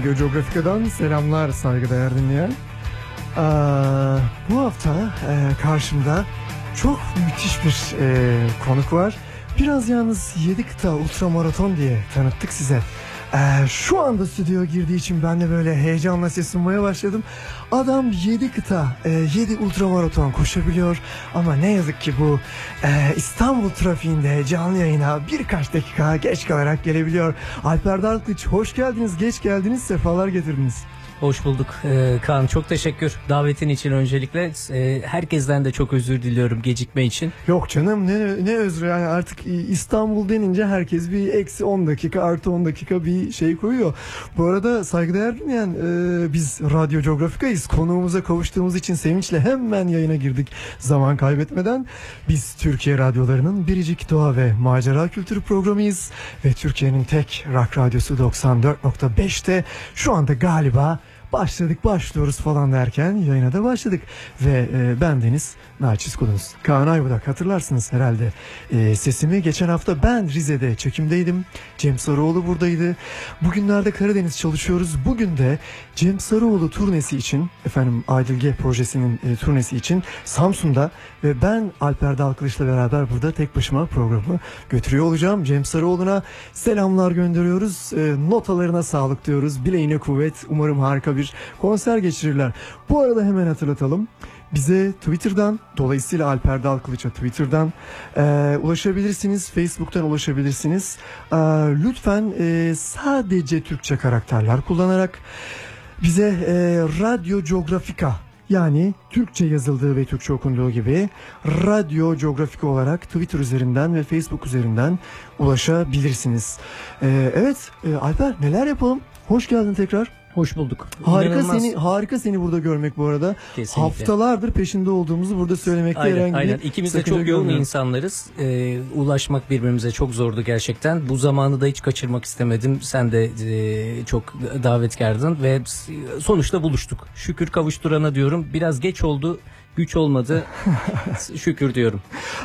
Radyo Coğrafika'dan selamlar saygıdeğer dinleyen. Aa, bu hafta e, karşımda çok müthiş bir e, konuk var. Biraz yalnız 7 kıta ultramaraton diye tanıttık size. Ee, şu anda stüdyoya girdiği için ben de böyle heyecanla ses sunmaya başladım. Adam 7 kıta, 7 ultramaraton koşabiliyor. Ama ne yazık ki bu e, İstanbul trafiğinde canlı yayına birkaç dakika geç kalarak gelebiliyor. Alper Dalkılıç hoş geldiniz, geç geldiniz, sefalar getirdiniz. Hoş bulduk ee, Kaan. Çok teşekkür davetin için öncelikle. Ee, herkesten de çok özür diliyorum gecikme için. Yok canım ne, ne özrü yani artık İstanbul denince herkes bir eksi 10 dakika artı 10 dakika bir şey koyuyor. Bu arada saygıdeğer dinleyen e, biz Radyo Coğrafika'yız. Konuğumuza kavuştuğumuz için sevinçle hemen yayına girdik zaman kaybetmeden. Biz Türkiye radyolarının biricik doğa ve macera kültürü programıyız. Ve Türkiye'nin tek rock radyosu 94.5'te şu anda galiba başladık başlıyoruz falan derken yayına da başladık. Ve e, ben Deniz Naçiz Kulunuz. Kaan Aybudak hatırlarsınız herhalde. E, sesimi geçen hafta ben Rize'de çekimdeydim. Cem Sarıoğlu buradaydı. Bugünlerde Karadeniz çalışıyoruz. Bugün de Cem Sarıoğlu turnesi için efendim Aydilge projesinin e, turnesi için Samsun'da ve ben Alper Dalkılıç'la beraber burada tek başıma programı götürüyor olacağım. Cem Sarıoğlu'na selamlar gönderiyoruz. E, notalarına sağlık diyoruz. Bileğine kuvvet. Umarım harika bir konser geçirirler. Bu arada hemen hatırlatalım. Bize Twitter'dan dolayısıyla Alper Dalkılıç'a Twitter'dan e, ulaşabilirsiniz. Facebook'tan ulaşabilirsiniz. E, lütfen e, sadece Türkçe karakterler kullanarak bize e, Radyo Geografika yani Türkçe yazıldığı ve Türkçe okunduğu gibi Radyo Geografika olarak Twitter üzerinden ve Facebook üzerinden ulaşabilirsiniz. E, evet e, Alper neler yapalım? Hoş geldin tekrar. Hoş bulduk. Harika İnanılmaz. seni harika seni burada görmek bu arada. Kesinlikle. Haftalardır peşinde olduğumuzu burada söylemekte aynen, herhangi aynen. İkimiz de çok yoğun insanlarız. Ee, ulaşmak birbirimize çok zordu gerçekten. Bu zamanı da hiç kaçırmak istemedim. Sen de e, çok davetkardın ve sonuçta buluştuk. Şükür kavuşturana diyorum. Biraz geç oldu güç olmadı. Şükür diyorum.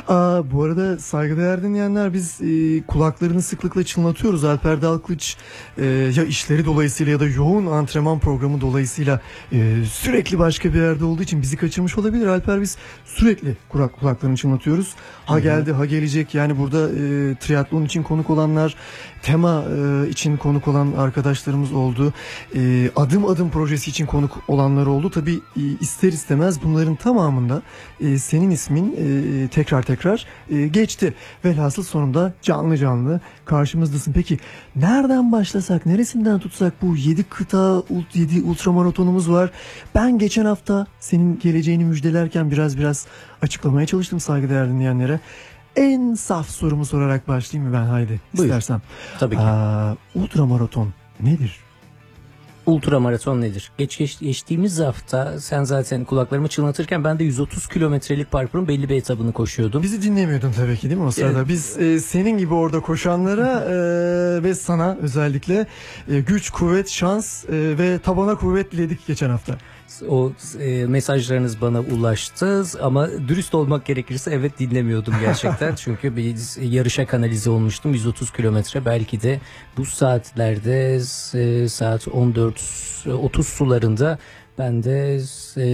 Aa, bu arada saygıdeğer dinleyenler biz e, kulaklarını sıklıkla çınlatıyoruz. Alper Dalkılıç e, ya işleri dolayısıyla ya da yoğun antrenman programı dolayısıyla e, sürekli başka bir yerde olduğu için bizi kaçırmış olabilir. Alper biz sürekli kulak, kulaklarını çınlatıyoruz. Ha geldi ha gelecek yani burada e, triatlon için konuk olanlar tema e, için konuk olan arkadaşlarımız oldu. E, adım adım projesi için konuk olanlar oldu. Tabi e, ister istemez bunların tamamında e, senin ismin e, tekrar tekrar e, geçti. Velhasıl sonunda canlı canlı karşımızdasın. Peki nereden başlasak, neresinden tutsak bu 7 kıta, 7 ultramaratonumuz var. Ben geçen hafta senin geleceğini müjdelerken biraz biraz açıklamaya çalıştım saygıdeğer dinleyenlere. En saf sorumu sorarak başlayayım mı ben haydi Buyur. istersen. Tabii ki. Aa, ultramaraton nedir? ultramaraton nedir? Geç, geç geçtiğimiz hafta sen zaten kulaklarımı çınlatırken ben de 130 kilometrelik parkurun belli bir etabını koşuyordum. Bizi dinlemiyordun tabii ki değil mi o sırada? Evet. Biz e, senin gibi orada koşanlara e, ve sana özellikle e, güç, kuvvet, şans e, ve tabana kuvvet diledik geçen hafta o e, mesajlarınız bana ulaştı. Ama dürüst olmak gerekirse evet dinlemiyordum gerçekten. Çünkü bir yarışa kanalize olmuştum. 130 kilometre. Belki de bu saatlerde e, saat 14.30 sularında ben de e,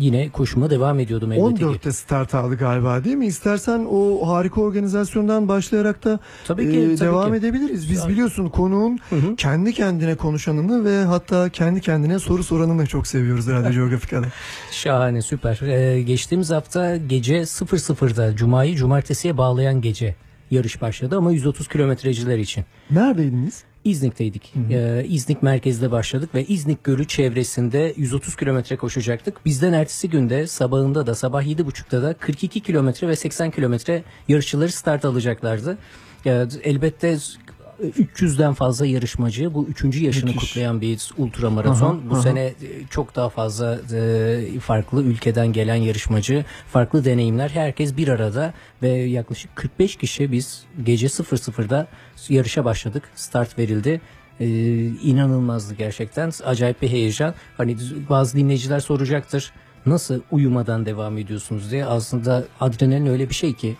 yine koşuma devam ediyordum. 14'te start aldı galiba değil mi? İstersen o harika organizasyondan başlayarak da tabii ki, e, tabii devam ki. edebiliriz. Biz biliyorsun konuğun hı hı. kendi kendine konuşanını ve hatta kendi kendine soru soranını çok seviyoruz Radyo Geografika'da. Şahane süper. Ee, geçtiğimiz hafta gece 00'da Cuma'yı Cumartesi'ye bağlayan gece yarış başladı ama 130 kilometreciler için. Neredeydiniz? İznik'teydik. Hı hı. Ee, İznik merkezde başladık ve İznik Gölü çevresinde 130 kilometre koşacaktık. Bizden ertesi günde sabahında da sabah 7.30'da da 42 kilometre ve 80 kilometre yarışçıları start alacaklardı. Ee, elbette 300'den fazla yarışmacı bu üçüncü yaşını Müthiş. kutlayan bir ultramaraton. Aha, bu aha. sene e, çok daha fazla e, farklı ülkeden gelen yarışmacı, farklı deneyimler. Herkes bir arada ve yaklaşık 45 kişi biz gece 00'da yarışa başladık. Start verildi. Ee, inanılmazdı gerçekten. Acayip bir heyecan. Hani bazı dinleyiciler soracaktır. Nasıl uyumadan devam ediyorsunuz diye. Aslında adrenalin öyle bir şey ki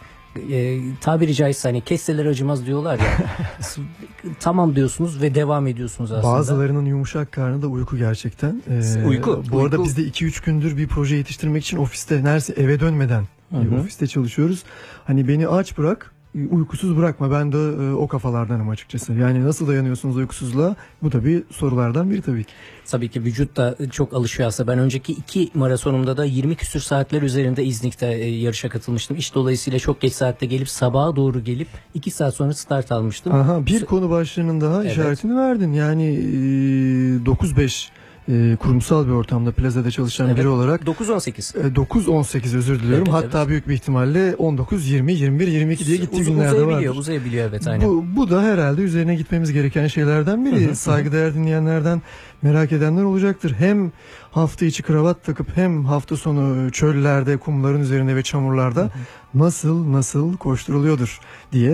e, tabiri caizse hani kesseler acımaz diyorlar ya. tamam diyorsunuz ve devam ediyorsunuz aslında. Bazılarının yumuşak karnı da uyku gerçekten. Ee, Uyku, Bu arada uyku. biz de 2-3 gündür bir proje yetiştirmek için ofiste neredeyse eve dönmeden Hı e, hı. ofiste çalışıyoruz. Hani beni aç bırak uykusuz bırakma ben de e, o kafalardanım açıkçası. Yani nasıl dayanıyorsunuz uykusuzluğa? Bu da bir sorulardan biri tabii ki. Tabii ki vücut da çok alışıyor aslında. Ben önceki iki maratonumda da 20 küsür saatler üzerinde İznik'te e, yarışa katılmıştım. İş dolayısıyla çok geç saatte gelip sabaha doğru gelip 2 saat sonra start almıştım. Aha bir konu başlığının daha Evet. işaretini verdin. Yani e, 9-5 e, kurumsal bir ortamda plazada çalışan Evet. biri olarak 9-18. e, 9-18 özür diliyorum. Evet, Hatta evet. büyük bir ihtimalle 19-20, 21, 22 diye gittiği Uz- günlerde var. uzayabiliyor evet aynen. Bu, bu da herhalde üzerine gitmemiz gereken şeylerden biri. Hı hı. Saygıdeğer dinleyenlerden merak edenler olacaktır. Hem hafta içi kravat takıp hem hafta sonu çöllerde, kumların üzerinde ve çamurlarda nasıl nasıl koşturuluyordur diye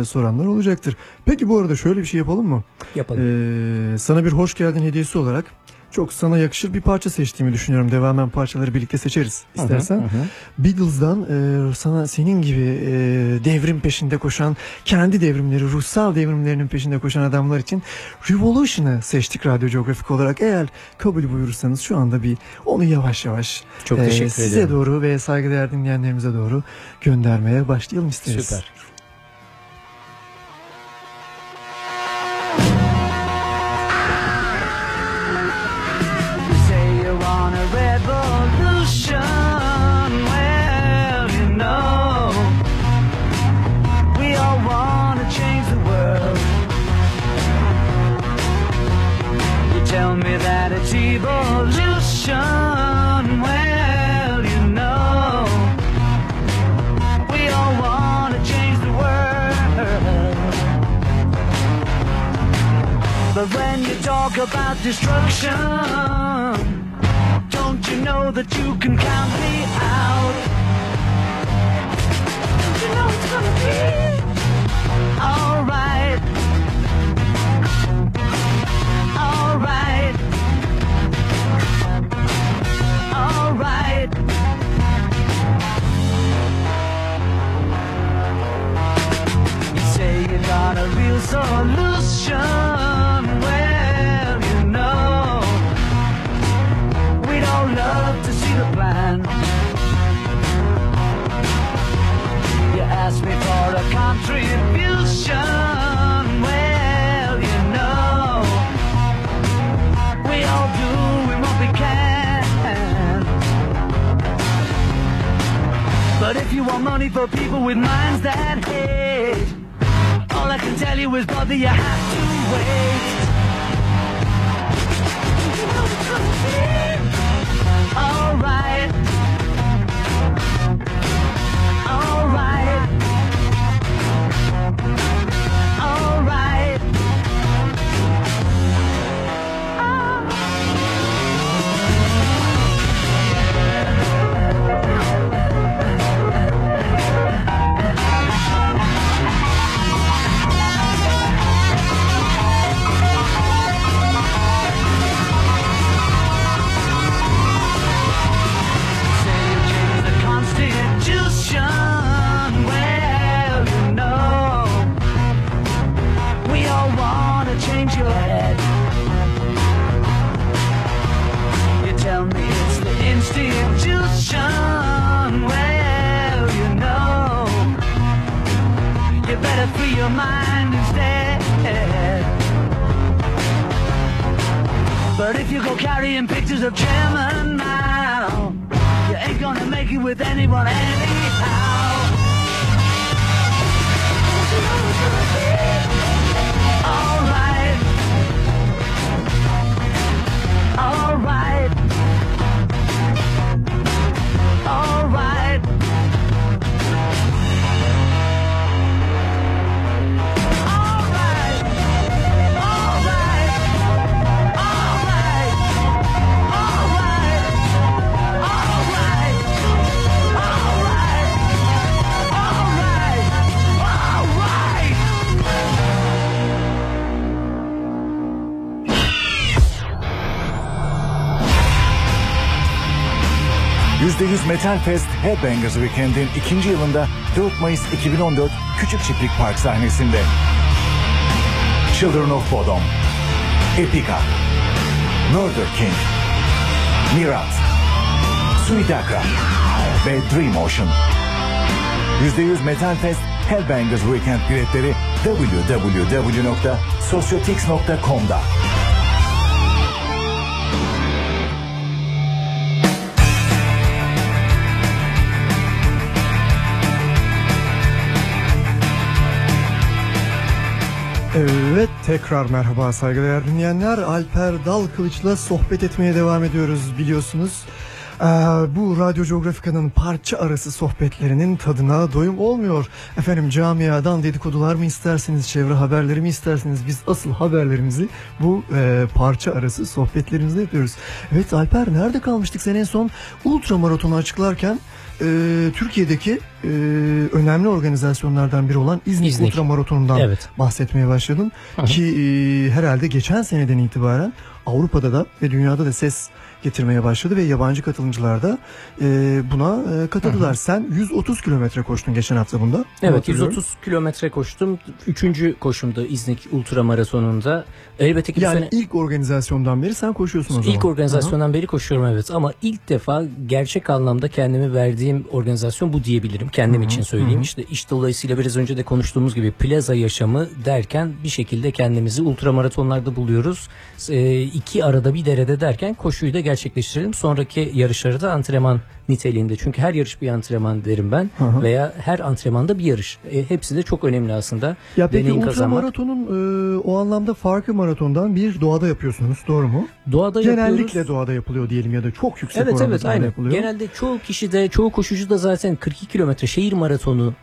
e, soranlar olacaktır. Peki bu arada şöyle bir şey yapalım mı? Yapalım. Ee, sana bir hoş geldin hediyesi olarak çok sana yakışır bir parça seçtiğimi düşünüyorum. Devamen parçaları birlikte seçeriz istersen. Hı hı, hı. Beatles'dan e, sana senin gibi e, devrim peşinde koşan, kendi devrimleri, ruhsal devrimlerinin peşinde koşan adamlar için Revolution'ı seçtik Radyo Geografik olarak. Eğer kabul buyurursanız şu anda bir onu yavaş yavaş Çok e, size ederim. doğru ve saygıdeğer dinleyenlerimize doğru göndermeye başlayalım isteriz. Süper. Evolution. Well, you know, we all want to change the world. But when you talk about destruction, don't you know that you can count me out? Don't you know it's gonna be? Alright. Alright. Got a real solution. Well, you know, we don't love to see the plan. You asked me for a contribution. Well, you know, we all do what we can. But if you want money for people with minds that hate, all I can tell you is, brother, you have to wait. Alright. Institution. Well, you know, you better free your mind instead. But if you go carrying pictures of chairman Mao, you ain't gonna make it with anyone anyhow. Alright. Alright. %100 Metal Fest Headbangers Weekend'in ikinci yılında 4 Mayıs 2014 Küçük Çiftlik Park sahnesinde. Children of Bodom, Epica, Murder King, Mirat, Suidaka ve Dream Ocean. %100 Metal Fest Hellbangers Weekend biletleri www.sociotix.com'da. Evet tekrar merhaba saygıdeğer dinleyenler. Alper Dal Kılıç'la sohbet etmeye devam ediyoruz biliyorsunuz. Ee, bu Radyo Geografika'nın parça arası sohbetlerinin tadına doyum olmuyor. Efendim camiadan dedikodular mı isterseniz, çevre haberleri mi isterseniz biz asıl haberlerimizi bu e, parça arası sohbetlerimizde yapıyoruz. Evet Alper nerede kalmıştık sen en son ultramaratonu açıklarken e, Türkiye'deki e, önemli organizasyonlardan biri olan İznik, İznik. Ultramaratonundan Evet. bahsetmeye başladın. hı. Ki e, herhalde geçen seneden itibaren Avrupa'da da ve dünyada da ses getirmeye başladı ve yabancı katılımcılar da e, buna e, katıldılar. Sen 130 kilometre koştun geçen hafta bunda. Evet Hatırlıyorum. 130 kilometre koştum. Üçüncü koşumda İznik Ultra Maratonunda. Elbette ki Yani sene ilk organizasyondan beri sen koşuyorsun o zaman. ilk organizasyondan beri koşuyorum evet ama ilk defa gerçek anlamda kendimi verdiğim organizasyon bu diyebilirim. Kendim için söyleyeyim. İşte iş dolayısıyla biraz önce de konuştuğumuz gibi plaza yaşamı derken bir şekilde kendimizi ultramaratonlarda buluyoruz. Ee, iki arada bir derede derken koşuyu da gerçekleştirelim. Sonraki yarışları da antrenman niteliğinde. Çünkü her yarış bir antrenman derim ben Hı hı. veya her antrenmanda bir yarış. E, hepsi de çok önemli aslında. Ya peki Deneyim kazanmak. ultramaratonun e, o anlamda farkı maratondan bir doğada yapıyorsunuz doğru mu? Doğada Genellikle yapıyoruz. doğada yapılıyor diyelim ya da çok yüksek Evet oranda evet aynen. yapılıyor. Genelde çoğu kişi de çoğu koşucu da zaten 42 kilometre şehir maratonu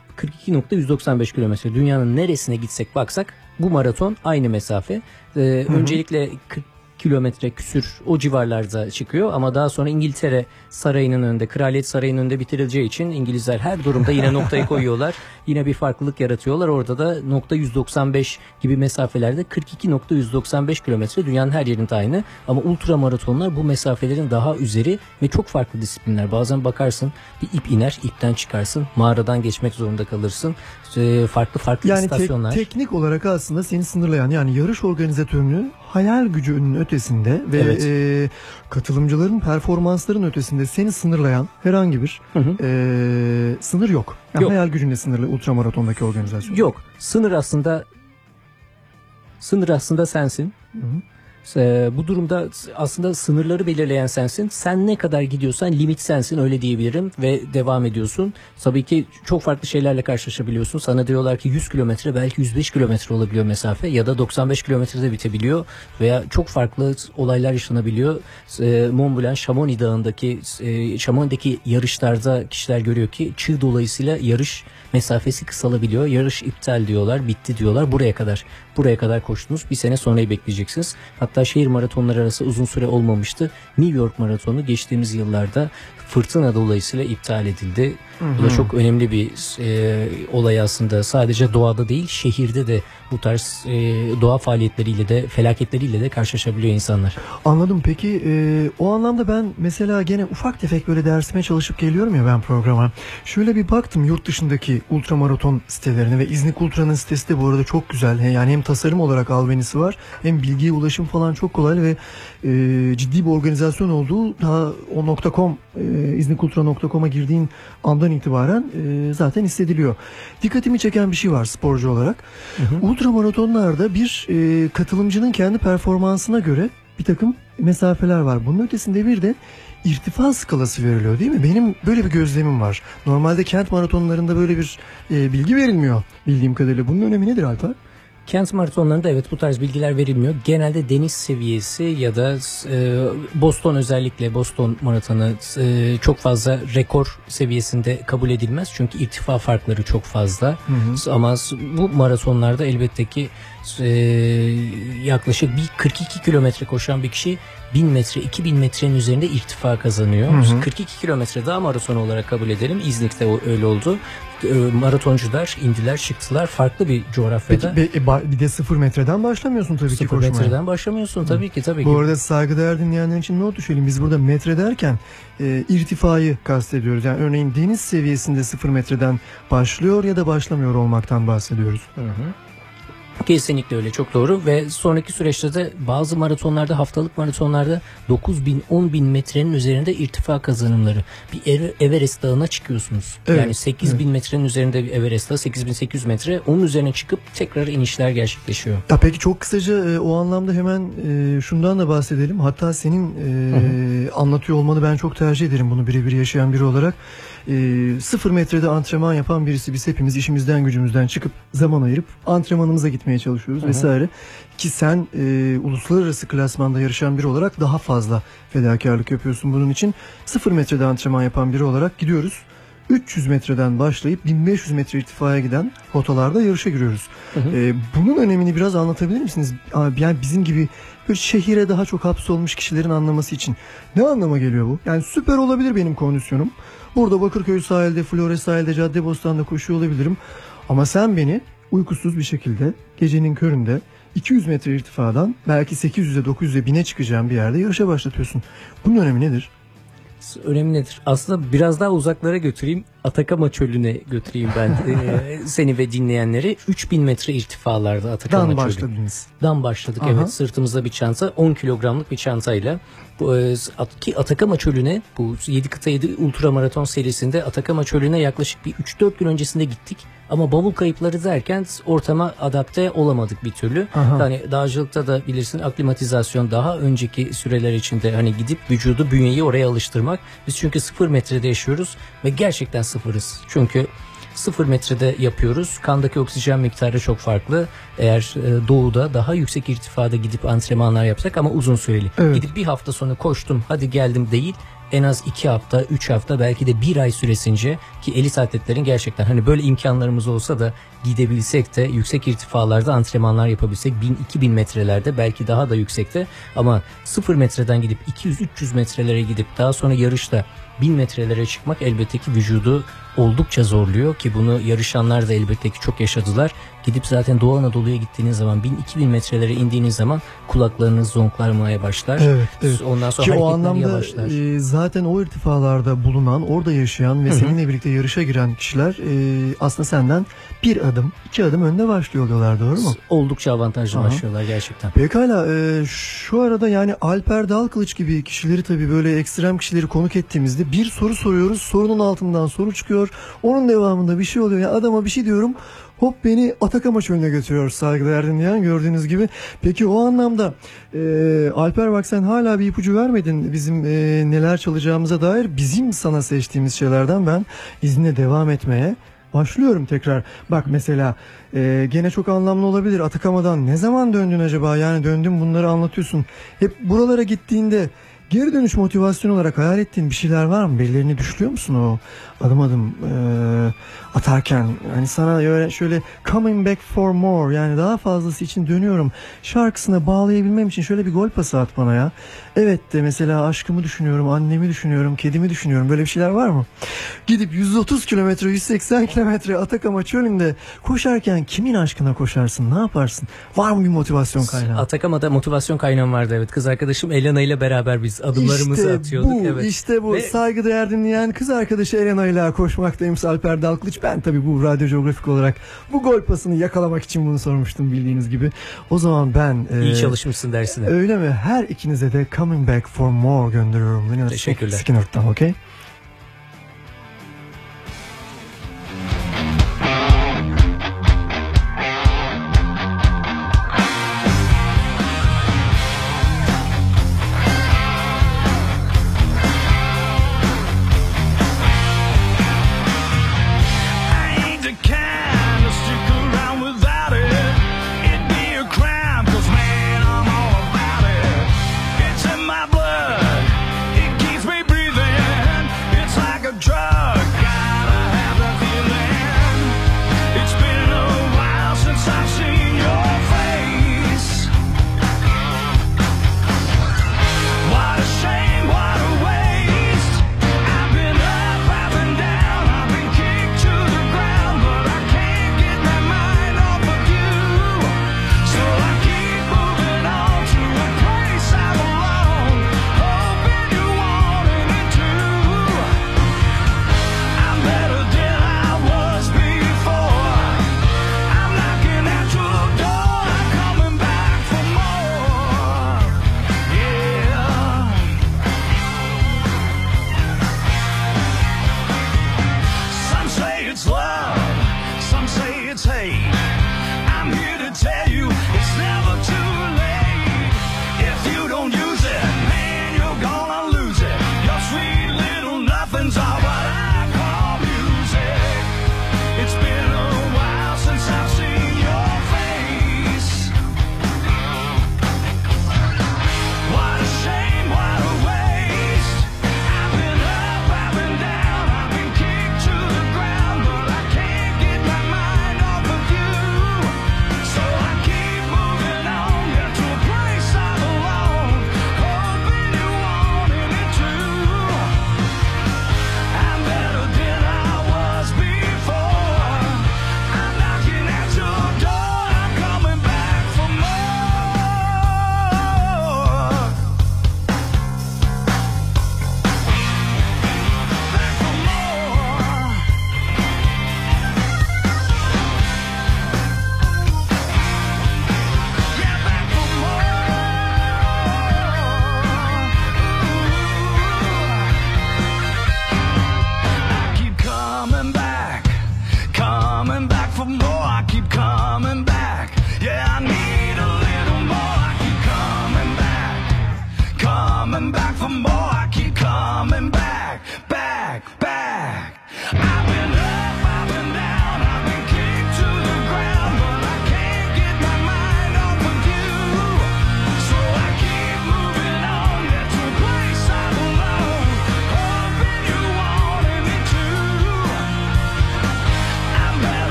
42.195 kilometre dünyanın neresine gitsek baksak bu maraton aynı mesafe. Ee, öncelikle 40 kilometre küsür o civarlarda çıkıyor ama daha sonra İngiltere sarayının önünde Kraliyet Sarayı'nın önünde bitirileceği için İngilizler her durumda yine noktayı koyuyorlar. Yine bir farklılık yaratıyorlar. Orada da nokta 195 gibi mesafelerde 42.195 kilometre dünyanın her yerinde aynı. Ama ultra maratonlar bu mesafelerin daha üzeri ve çok farklı disiplinler. Bazen bakarsın bir ip iner, ipten çıkarsın, mağaradan geçmek zorunda kalırsın. Ee, farklı farklı Yani istasyonlar. teknik olarak aslında seni sınırlayan yani yarış organizatörünün hayal gücünün ötesinde ve Evet. e, katılımcıların performansların ötesinde seni sınırlayan herhangi bir Hı hı. e, sınır yok. Yani Yok. Hayal gücünle sınırlı ultramaratondaki organizasyon. Yok. Sınır aslında sınır aslında sensin. Hı hı. Ee, bu durumda aslında sınırları belirleyen sensin. Sen ne kadar gidiyorsan limit sensin öyle diyebilirim ve devam ediyorsun. Tabii ki çok farklı şeylerle karşılaşabiliyorsun. Sana diyorlar ki 100 kilometre belki 105 kilometre olabiliyor mesafe ya da 95 kilometrede bitebiliyor veya çok farklı olaylar yaşanabiliyor. Ee, Mont Blanc Chamonix Dağı'ndaki e, Chamonix'deki yarışlarda kişiler görüyor ki çığ dolayısıyla yarış mesafesi kısalabiliyor. Yarış iptal diyorlar, bitti diyorlar. Buraya kadar. Buraya kadar koştunuz. Bir sene sonrayı bekleyeceksiniz. Hatta şehir maratonları arası uzun süre olmamıştı. New York maratonu geçtiğimiz yıllarda fırtına dolayısıyla iptal edildi. Bu da çok önemli bir e, olay aslında. Sadece doğada değil, şehirde de bu tarz e, doğa faaliyetleriyle de felaketleriyle de karşılaşabiliyor insanlar. Anladım. Peki e, o anlamda ben mesela gene ufak tefek böyle dersime çalışıp geliyorum ya ben programa. Şöyle bir baktım yurt dışındaki ultramaraton sitelerine ve İznik Ultra'nın sitesi de bu arada çok güzel. Yani hem tasarım olarak albenisi var hem bilgiye ulaşım falan çok kolay ve e, ciddi bir organizasyon olduğu daha o .com e, iznikultra.com'a girdiğin andan itibaren e, zaten hissediliyor. Dikkatimi çeken bir şey var sporcu olarak. Ultramaratonlarda bir e, katılımcının kendi performansına göre bir takım mesafeler var. Bunun ötesinde bir de irtifa skalası veriliyor değil mi? Benim böyle bir gözlemim var. Normalde kent maratonlarında böyle bir e, bilgi verilmiyor bildiğim kadarıyla. Bunun önemi nedir Alper? Kent maratonlarında evet bu tarz bilgiler verilmiyor. Genelde deniz seviyesi ya da e, Boston özellikle Boston maratonu e, çok fazla rekor seviyesinde kabul edilmez. Çünkü irtifa farkları çok fazla. Ama bu maratonlarda elbette ki e, yaklaşık bir 42 kilometre koşan bir kişi 1000 metre 2000 metrenin üzerinde irtifa kazanıyor. 42 kilometre daha maraton olarak kabul edelim. İznik'te öyle oldu. E, maratoncular indiler çıktılar farklı bir coğrafyada. Peki e, bir de sıfır metreden başlamıyorsun tabii ki Sıfır koşmaya. metreden başlamıyorsun tabii ki tabii Bu ki. arada saygıdeğer dinleyenler için not düşelim. Biz burada metre derken e, irtifayı kastediyoruz. Yani örneğin deniz seviyesinde sıfır metreden başlıyor ya da başlamıyor olmaktan bahsediyoruz. Kesinlikle öyle çok doğru ve sonraki süreçte de bazı maratonlarda haftalık maratonlarda 9 bin 10 bin metrenin üzerinde irtifa kazanımları. Bir Ere- Everest dağına çıkıyorsunuz. Evet, yani 8 evet. bin metrenin üzerinde bir Everest dağı 8800 metre onun üzerine çıkıp tekrar inişler gerçekleşiyor. Ya peki çok kısaca e, o anlamda hemen e, şundan da bahsedelim. Hatta senin e, anlatıyor olmanı ben çok tercih ederim bunu birebir yaşayan biri olarak. E, sıfır metrede antrenman yapan birisi biz hepimiz işimizden gücümüzden çıkıp zaman ayırıp antrenmanımıza gitmeye çalışıyoruz vesaire. Ki sen e, uluslararası klasmanda yarışan biri olarak daha fazla fedakarlık yapıyorsun bunun için. Sıfır metrede antrenman yapan biri olarak gidiyoruz. 300 metreden başlayıp 1500 metre irtifaya giden rotalarda yarışa giriyoruz. Ee, bunun önemini biraz anlatabilir misiniz? Yani bizim gibi böyle şehire daha çok hapsolmuş kişilerin anlaması için. Ne anlama geliyor bu? Yani süper olabilir benim kondisyonum. Burada Bakırköy sahilde, Flores sahilde, Caddebostan'da koşuyor olabilirim. Ama sen beni uykusuz bir şekilde gecenin köründe 200 metre irtifadan belki 800'e 900'e 1000'e çıkacağım bir yerde yarışa başlatıyorsun. Bunun önemi nedir? Önemi nedir? Aslında biraz daha uzaklara götüreyim. Atakama çölüne götüreyim ben e, seni ve dinleyenleri. 3000 metre irtifalarda Atakama Dan çölü. başladınız. Dan başladık Aha. evet sırtımızda bir çanta 10 kilogramlık bir çantayla bu, e, ki Atakama çölüne bu 7 kıta 7 ultramaraton serisinde Atakama çölüne yaklaşık bir 3-4 gün öncesinde gittik ama bavul kayıpları derken ortama adapte olamadık bir türlü. Aha. Hani dağcılıkta da bilirsin aklimatizasyon daha önceki süreler içinde hani gidip vücudu bünyeyi oraya alıştırmak. Biz çünkü sıfır metrede yaşıyoruz ve gerçekten sıfırız. Çünkü Sıfır metrede yapıyoruz. Kandaki oksijen miktarı çok farklı. Eğer e, doğuda daha yüksek irtifada gidip antrenmanlar yapsak ama uzun süreli. Evet. Gidip bir hafta sonra koştum hadi geldim değil. En az iki hafta, üç hafta belki de bir ay süresince ki elit atletlerin gerçekten hani böyle imkanlarımız olsa da gidebilsek de yüksek irtifalarda antrenmanlar yapabilsek 1000-2000 metrelerde belki daha da yüksekte. Ama sıfır metreden gidip 200-300 metrelere gidip daha sonra yarışta 1000 metrelere çıkmak elbette ki vücudu oldukça zorluyor ki bunu yarışanlar da elbette ki çok yaşadılar. Gidip zaten Doğu Anadolu'ya gittiğiniz zaman 1000-2000 metrelere indiğiniz zaman kulaklarınız zonklamaya başlar. Evet, evet. Ondan sonra Ki o anlamda yavaşlar. e, zaten o irtifalarda bulunan, orada yaşayan ve seninle birlikte yarışa giren kişiler e, aslında senden bir adım, iki adım önde başlıyor oluyorlar doğru mu? Oldukça avantajlı Aha. başlıyorlar gerçekten. Pekala e, şu arada yani Alper Dalkılıç gibi kişileri tabii böyle ekstrem kişileri konuk ettiğimizde bir soru soruyoruz. Sorunun altından soru çıkıyor. Onun devamında bir şey oluyor. Yani adama bir şey diyorum. Hop beni Atakama çölüne götürüyor saygıdeğer dinleyen gördüğünüz gibi. Peki o anlamda e, Alper bak sen hala bir ipucu vermedin bizim e, neler çalacağımıza dair bizim sana seçtiğimiz şeylerden ben izinle devam etmeye başlıyorum tekrar. Bak mesela e, gene çok anlamlı olabilir. Atakama'dan ne zaman döndün acaba? Yani döndün bunları anlatıyorsun. Hep buralara gittiğinde geri dönüş motivasyon olarak hayal ettiğin bir şeyler var mı? Bellerini düşlüyor musun o adım adım e, atarken? Yani sana öyle şöyle coming back for more yani daha fazlası için dönüyorum. Şarkısına bağlayabilmem için şöyle bir gol pası at bana ya. Evet de mesela aşkımı düşünüyorum, annemi düşünüyorum, kedimi düşünüyorum. Böyle bir şeyler var mı? Gidip 130 kilometre, 180 kilometre Atakama çölünde koşarken kimin aşkına koşarsın? Ne yaparsın? Var mı bir motivasyon kaynağı? Atakama'da motivasyon kaynağım vardı evet. Kız arkadaşım Elena ile beraber biz adımlarımızı işte atıyorduk. bu, evet. işte bu. Ve- Saygıdeğer dinleyen kız arkadaşı Elena ile koşmaktayım Alper Dalkılıç. Ben tabii bu radyo coğrafik olarak bu gol pasını yakalamak için bunu sormuştum bildiğiniz gibi. O zaman ben... İyi e, çalışmışsın dersine. Öyle mi? Her ikinize de Coming Back for More gönderiyorum. Teşekkürler. Skinner'dan okey?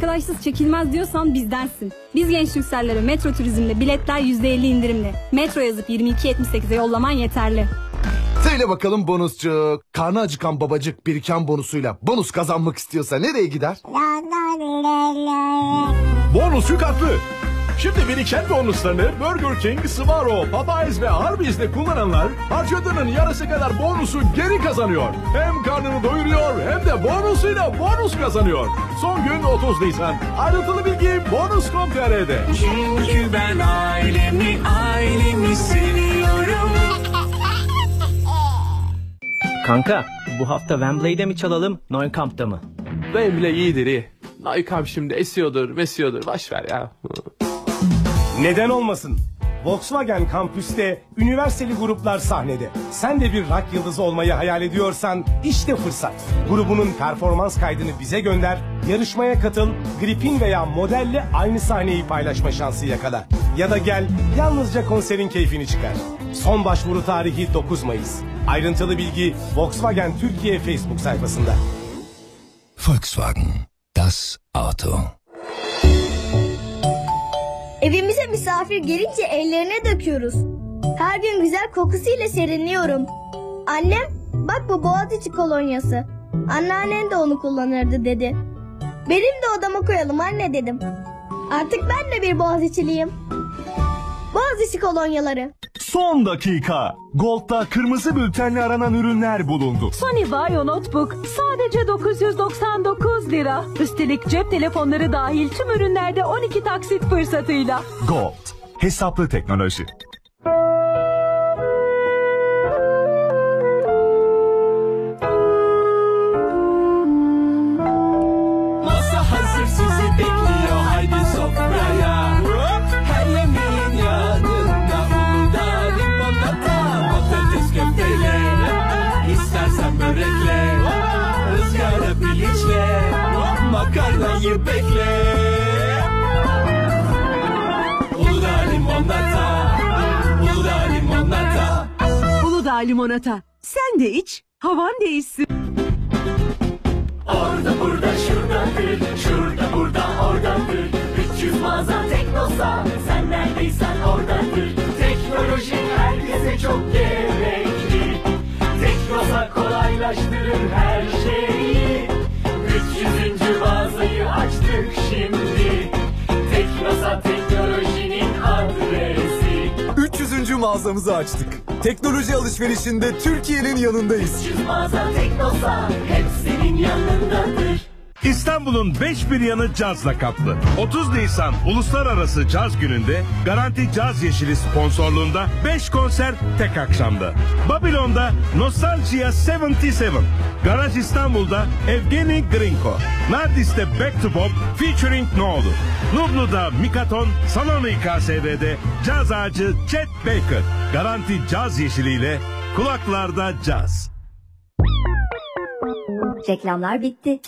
Arkadaşsız çekilmez diyorsan bizdensin. Biz genç yükselleri metro turizmde biletler %50 indirimli. Metro yazıp 22.78'e yollaman yeterli. Söyle bakalım bonusçu. Karnı acıkan babacık biriken bonusuyla bonus kazanmak istiyorsa nereye gider? Bonus yük haklı. Şimdi biriken bonuslarını Burger King, Sbarro, Popeyes ve Arby's'de kullananlar harcadığının yarısı kadar bonusu geri kazanıyor. Hem karnını doyuruyor de bonusuyla bonus kazanıyor. Son gün 30 Nisan. Ayrıntılı bilgi bonus.com.tr'de. Çünkü ben ailemi, ailemi seviyorum. Kanka bu hafta Wembley'de mi çalalım Neukamp'ta mı? Wembley iyidir iyi. Naykam şimdi esiyordur, mesiyordur. Baş ver ya. Neden olmasın? Volkswagen kampüste üniversiteli gruplar sahnede. Sen de bir rock yıldızı olmayı hayal ediyorsan işte fırsat. Grubunun performans kaydını bize gönder, yarışmaya katıl, gripin veya modelle aynı sahneyi paylaşma şansı yakala. Ya da gel yalnızca konserin keyfini çıkar. Son başvuru tarihi 9 Mayıs. Ayrıntılı bilgi Volkswagen Türkiye Facebook sayfasında. Volkswagen. Das Auto. Evimize misafir gelince ellerine döküyoruz. Her gün güzel kokusuyla serinliyorum. Annem bak bu Boğaziçi kolonyası. Anneannen de onu kullanırdı dedi. Benim de odama koyalım anne dedim. Artık ben de bir Boğaziçi'liyim. Boğaziçi kolonyaları. Son dakika. Gold'da kırmızı bültenle aranan ürünler bulundu. Sony Vaio Notebook sadece 999 lira. Üstelik cep telefonları dahil tüm ürünlerde 12 taksit fırsatıyla. Gold. Hesaplı teknoloji. Limonata. Sen de iç, havan değişsin. Orada burada şuradadır Şurada burada oradadır 300 mağaza Teknosa. Sen neredeysen oradadır Teknoloji herkese çok gerekli. Teknosa kolaylaştırır her şeyi mağazamızı açtık. Teknoloji alışverişinde Türkiye'nin yanındayız. 300 mağaza Teknosa Hep senin yanındadır İstanbul'un beş bir yanı cazla kaplı. 30 Nisan Uluslararası Caz Günü'nde Garanti Caz Yeşili sponsorluğunda 5 konser tek akşamda. Babilon'da Nostalgia 77. Garaj İstanbul'da Evgeni Grinko. Nardis'te Back to Pop featuring Noğlu. Nublu'da Mikaton, Salonu İKSV'de Caz Ağacı Chet Baker. Garanti Caz Yeşiliyle kulaklarda caz. Reklamlar bitti.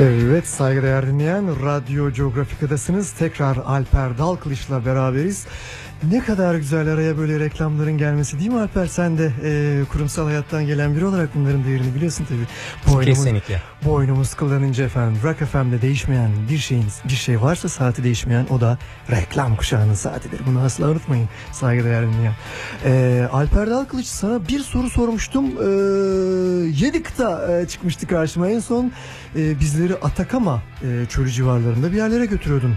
Evet saygıdeğer dinleyen Radyo Coğrafika'dasınız. Tekrar Alper Dalkılıç'la beraberiz. Ne kadar güzel araya böyle reklamların gelmesi değil mi Alper? Sen de e, kurumsal hayattan gelen biri olarak bunların değerini biliyorsun tabii. Kesinlikle. Boynumuz kıllanınca efendim Rock FM'de değişmeyen bir şeyin bir şey varsa saati değişmeyen o da reklam kuşağının saatidir. Bunu asla unutmayın saygıdeğer dinleyen. E, Alper Dalkılıç sana bir soru sormuştum. E, Yedik'ta e, çıkmıştı karşıma en son e, bizleri Atakama e, çölü civarlarında bir yerlere götürüyordun.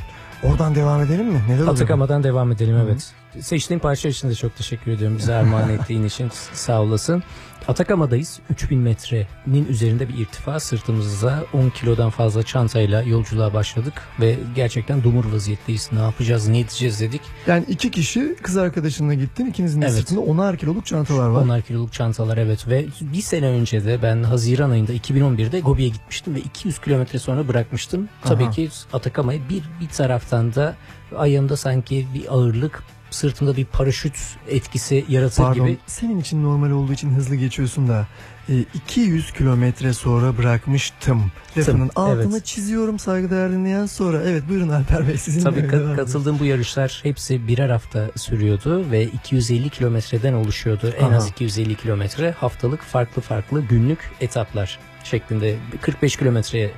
Oradan devam edelim mi? Neler oluyor? Atakama'dan devam edelim evet. Seçtiğin parça için de çok teşekkür ediyorum. Bize armağan ettiğin için sağ olasın. Atakama'dayız. 3000 metrenin üzerinde bir irtifa. Sırtımızda 10 kilodan fazla çantayla yolculuğa başladık. Ve gerçekten dumur vaziyetteyiz. Ne yapacağız, ne edeceğiz dedik. Yani iki kişi kız arkadaşınla gittin. İkinizin de Evet. sırtında 10'ar kiloluk çantalar var. 10'ar kiloluk çantalar evet. Ve bir sene önce de ben Haziran ayında 2011'de Gobi'ye gitmiştim. Ve 200 kilometre sonra bırakmıştım. Tabii Aha. ki Atakama'ya bir, bir taraftan da ayağımda sanki bir ağırlık sırtımda bir paraşüt etkisi yaratır Pardon gibi. senin için normal olduğu için hızlı geçiyorsun da e, 200 kilometre sonra bırakmıştım. Lafının altını evet. çiziyorum saygıdeğer dinleyen sonra. Evet buyurun Alper Bey sizin Tabii ka- katıldığım bu yarışlar hepsi birer hafta sürüyordu ve 250 kilometreden oluşuyordu. En Aha. az 250 kilometre haftalık farklı farklı günlük etaplar şeklinde 45 kilometre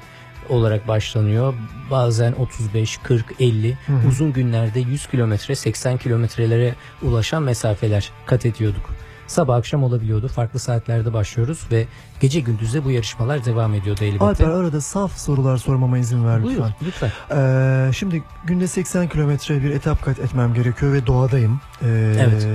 olarak başlanıyor. Bazen 35, 40, 50 Hı hı. uzun günlerde 100 kilometre 80 kilometrelere ulaşan mesafeler kat ediyorduk. Sabah akşam olabiliyordu. Farklı saatlerde başlıyoruz ve gece gündüz de bu yarışmalar devam ediyordu elbette. Alper arada saf sorular sormama izin ver Buyur, lütfen. lütfen. Ee, şimdi günde 80 kilometre bir etap kat etmem gerekiyor ve doğadayım. Ee, Evet.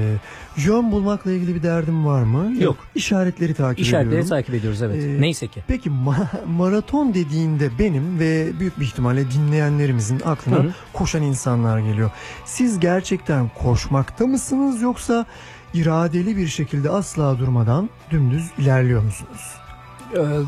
Yön bulmakla ilgili bir derdim var mı? Yok. İşaretleri takip İşaretleri ediyorum. takip ediyoruz evet. Ee, Neyse ki. Peki ma- maraton dediğinde benim ve büyük bir ihtimalle dinleyenlerimizin aklına Hı hı. koşan insanlar geliyor. Siz gerçekten koşmakta mısınız yoksa iradeli bir şekilde asla durmadan dümdüz ilerliyor musunuz?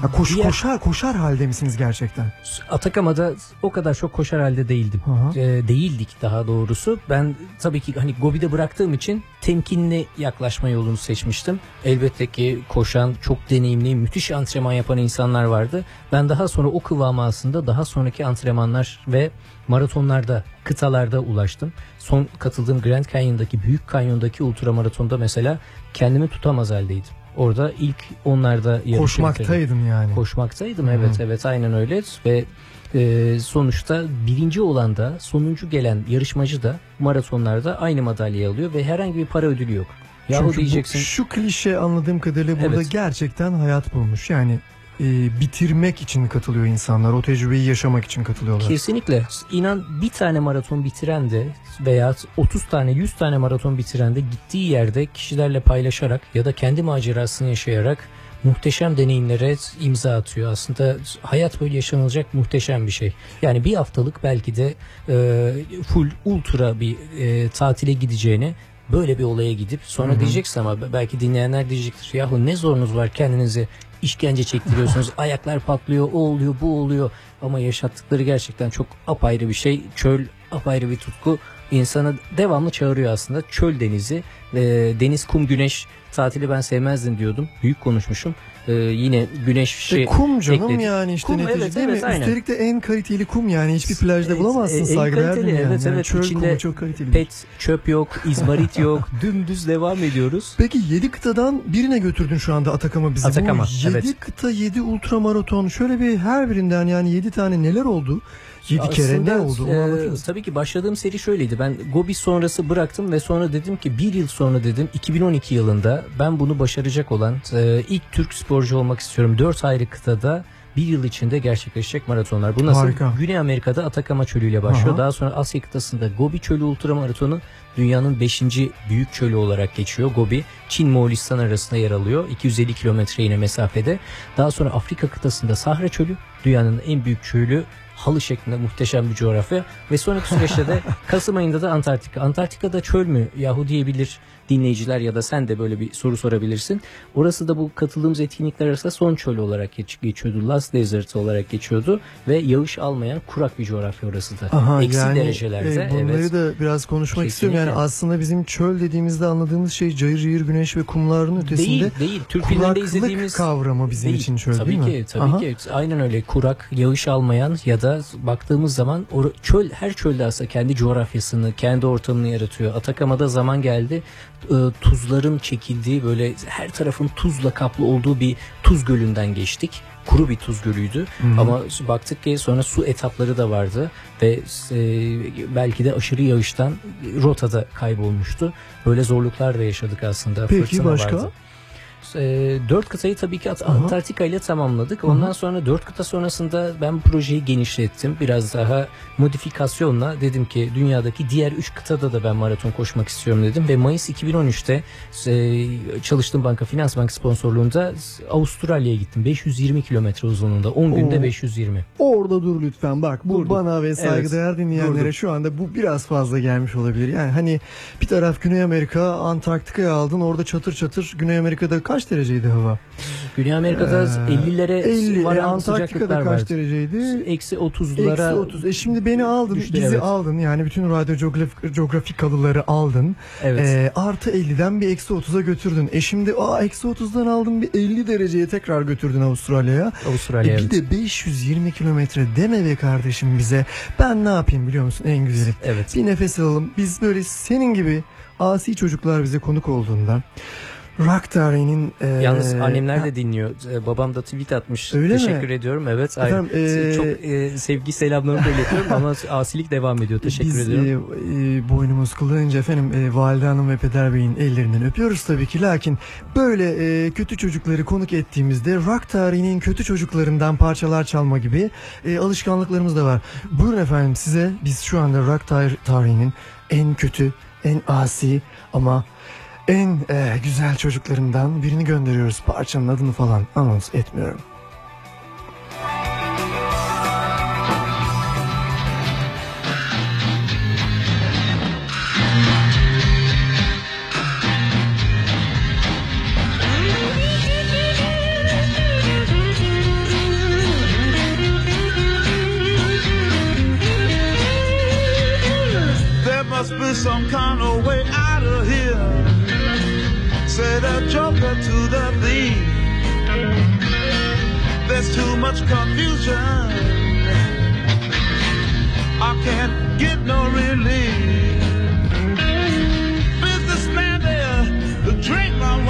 Ha, koş, diğer- koşar koşar halde misiniz gerçekten? Atakama'da o kadar çok koşar halde değildim. Aha. Ee, değildik daha doğrusu. Ben tabii ki hani Gobi'de bıraktığım için temkinli yaklaşma yolunu seçmiştim. Elbette ki koşan, çok deneyimli, müthiş antrenman yapan insanlar vardı. Ben daha sonra o kıvama aslında daha sonraki antrenmanlar ve maratonlarda, kıtalarda ulaştım. Son katıldığım Grand Canyon'daki, Büyük Kanyon'daki ultramaratonda mesela kendimi tutamaz haldeydim. Orada ilk onlarda. Koşmaktaydın yani. Koşmaktaydım evet evet aynen öyle ve e, sonuçta birinci olan da sonuncu gelen yarışmacı da maratonlarda aynı madalyayı alıyor ve herhangi bir para ödülü yok. Yahu Çünkü bu- diyeceksin şu klişe anladığım kadarıyla burada Evet. gerçekten hayat bulmuş. Yani e, bitirmek için katılıyor insanlar. O tecrübeyi yaşamak için katılıyorlar. kesinlikle inan bir tane maraton bitiren de veya 30 tane 100 tane maraton bitiren de gittiği yerde kişilerle paylaşarak ya da kendi macerasını yaşayarak muhteşem deneyimlere imza atıyor. Aslında hayat böyle yaşanılacak muhteşem bir şey. Yani bir haftalık belki de e, full ultra bir e, tatile gideceğine böyle bir olaya gidip sonra Hı hı. diyeceksin ama belki dinleyenler diyecektir. Yahu ne zorunuz var kendinize işkence çektiriyorsunuz. Ayaklar patlıyor, o oluyor, bu oluyor. Ama yaşattıkları gerçekten çok apayrı bir şey. Çöl apayrı bir tutku. İnsanı devamlı çağırıyor aslında. Çöl denizi, e, deniz, kum, güneş tatili ben sevmezdim diyordum. Büyük konuşmuşum. E, yine güneş şey E, kum canım ekledim. yani işte Kum, netice evet, değil evet, mi? aynen. Üstelik de en kaliteli kum yani hiçbir plajda bulamazsın E, en saygıdeğer kaliteli, dinleyen. Evet Yani evet. çöl İçinde kumu çok kaliteli. Pet, çöp yok, izmarit yok. Dümdüz devam ediyoruz. Peki 7 kıtadan birine götürdün şu anda Atakama bizi. Atakama, Bu 7 evet. kıta 7 ultramaraton şöyle bir her birinden yani 7 tane neler oldu? 7 kere ne oldu? E, tabii ki başladığım seri şöyleydi. Ben Gobi sonrası bıraktım ve sonra dedim ki bir yıl sonra dedim 2012 yılında ben bunu başaracak olan e, ilk Türk sporcu olmak istiyorum. 4 ayrı kıtada bir yıl içinde gerçekleşecek maratonlar. Bu nasıl? Harika. Güney Amerika'da Atakama Çölü ile başlıyor. Aha. Daha sonra Asya kıtasında Gobi Çölü Ultramaratonu dünyanın 5. büyük çölü olarak geçiyor. Gobi Çin Moğolistan arasında yer alıyor. 250 kilometre yine mesafede. Daha sonra Afrika kıtasında Sahra Çölü dünyanın en büyük çölü halı şeklinde muhteşem bir coğrafya ve sonraki süreçte de Kasım ayında da Antarktika. Antarktika'da çöl mü yahu diyebilir dinleyiciler ya da sen de böyle bir soru sorabilirsin. Orası da bu katıldığımız etkinlikler arasında son çöl olarak geç, geçiyordu. Last Desert olarak geçiyordu ve yağış almayan kurak bir coğrafya orası da. Aha, Eksi yani, derecelerde. e, bunları evet. da biraz konuşmak istiyorum. Yani Kesinlikle. aslında bizim çöl dediğimizde anladığımız şey cayır cayır güneş ve kumların ötesinde Değil değil. Türk kuraklık izlediğimiz kavramı bizim değil. için çöl tabii değil mi? ki, Tabii Aha. ki. Aynen öyle. Kurak, yağış almayan ya da baktığımız zaman or- çöl her çölde aslında kendi coğrafyasını, kendi ortamını yaratıyor. Atakama'da zaman geldi. E, tuzların çekildiği böyle her tarafın tuzla kaplı olduğu bir tuz gölünden geçtik. Kuru bir tuz gölüydü. Hı hı. Ama baktık ki sonra su etapları da vardı ve e, belki de aşırı yağıştan rotada kaybolmuştu. Böyle zorluklar da yaşadık aslında. Peki, Fırtına başka? vardı. E, dört kıtayı tabii ki. Antarktika ile tamamladık. Ondan Aha. sonra dört kıta sonrasında ben bu projeyi genişlettim. Biraz daha modifikasyonla dedim ki dünyadaki diğer üç kıtada da ben maraton koşmak istiyorum dedim. Ve Mayıs 2013'te e, çalıştığım banka Finans Bank sponsorluğunda Avustralya'ya gittim. 520 kilometre uzunluğunda. 10 günde Oo. 520. Orada dur lütfen bak bu Durdum. bana ve saygıdeğer Evet, dinleyenlere durdum. şu anda bu biraz fazla gelmiş olabilir. Yani hani bir taraf Güney Amerika Antarktika'ya aldın orada çatır çatır Güney Amerika'da kaç dereceydi hava? Güney Amerika'da Ee, 50'lere 50, varan e, Antarktika'da kaç dereceydi? Eksi 30'lara. Eksi 30. E şimdi beni aldın, düştü, bizi evet. aldın. Yani bütün radyo coğrafik, coğrafikalıları aldın. Evet. E, artı 50'den bir eksi 30'a götürdün. E şimdi aa, eksi 30'dan aldın bir 50 dereceye tekrar götürdün Avustralya'ya. Avustralya, E, bir evet. de 520 kilometre deme be kardeşim bize. Ben ne yapayım biliyor musun en güzeli? Evet. Bir nefes alalım. Biz böyle senin gibi asi çocuklar bize konuk olduğunda Rock tarihinin e, Yalnız annemler de dinliyor. Ee, Babam da tweet atmış. Öyle mi? Teşekkür ediyorum. Evet. Efendim, e, Çok e, sevgi selamlarımı da iletiyorum ama asilik devam ediyor. Teşekkür Biz ediyorum. e, e, boynumuz kılığınca efendim e, valide hanım ve peder beyin ellerinden öpüyoruz tabii ki. Lakin böyle e, kötü çocukları konuk ettiğimizde rock tarihinin kötü çocuklarından parçalar çalma gibi e, alışkanlıklarımız da var. Buyurun efendim size biz şu anda rock tar- tarihinin en kötü, en asi ama en e, güzel çocuklarından birini gönderiyoruz. Parçanın adını falan anons etmiyorum. Some kind of way out of here. Say the joker to the thief. There's too much confusion. I can't get no relief. Businessman there to drink my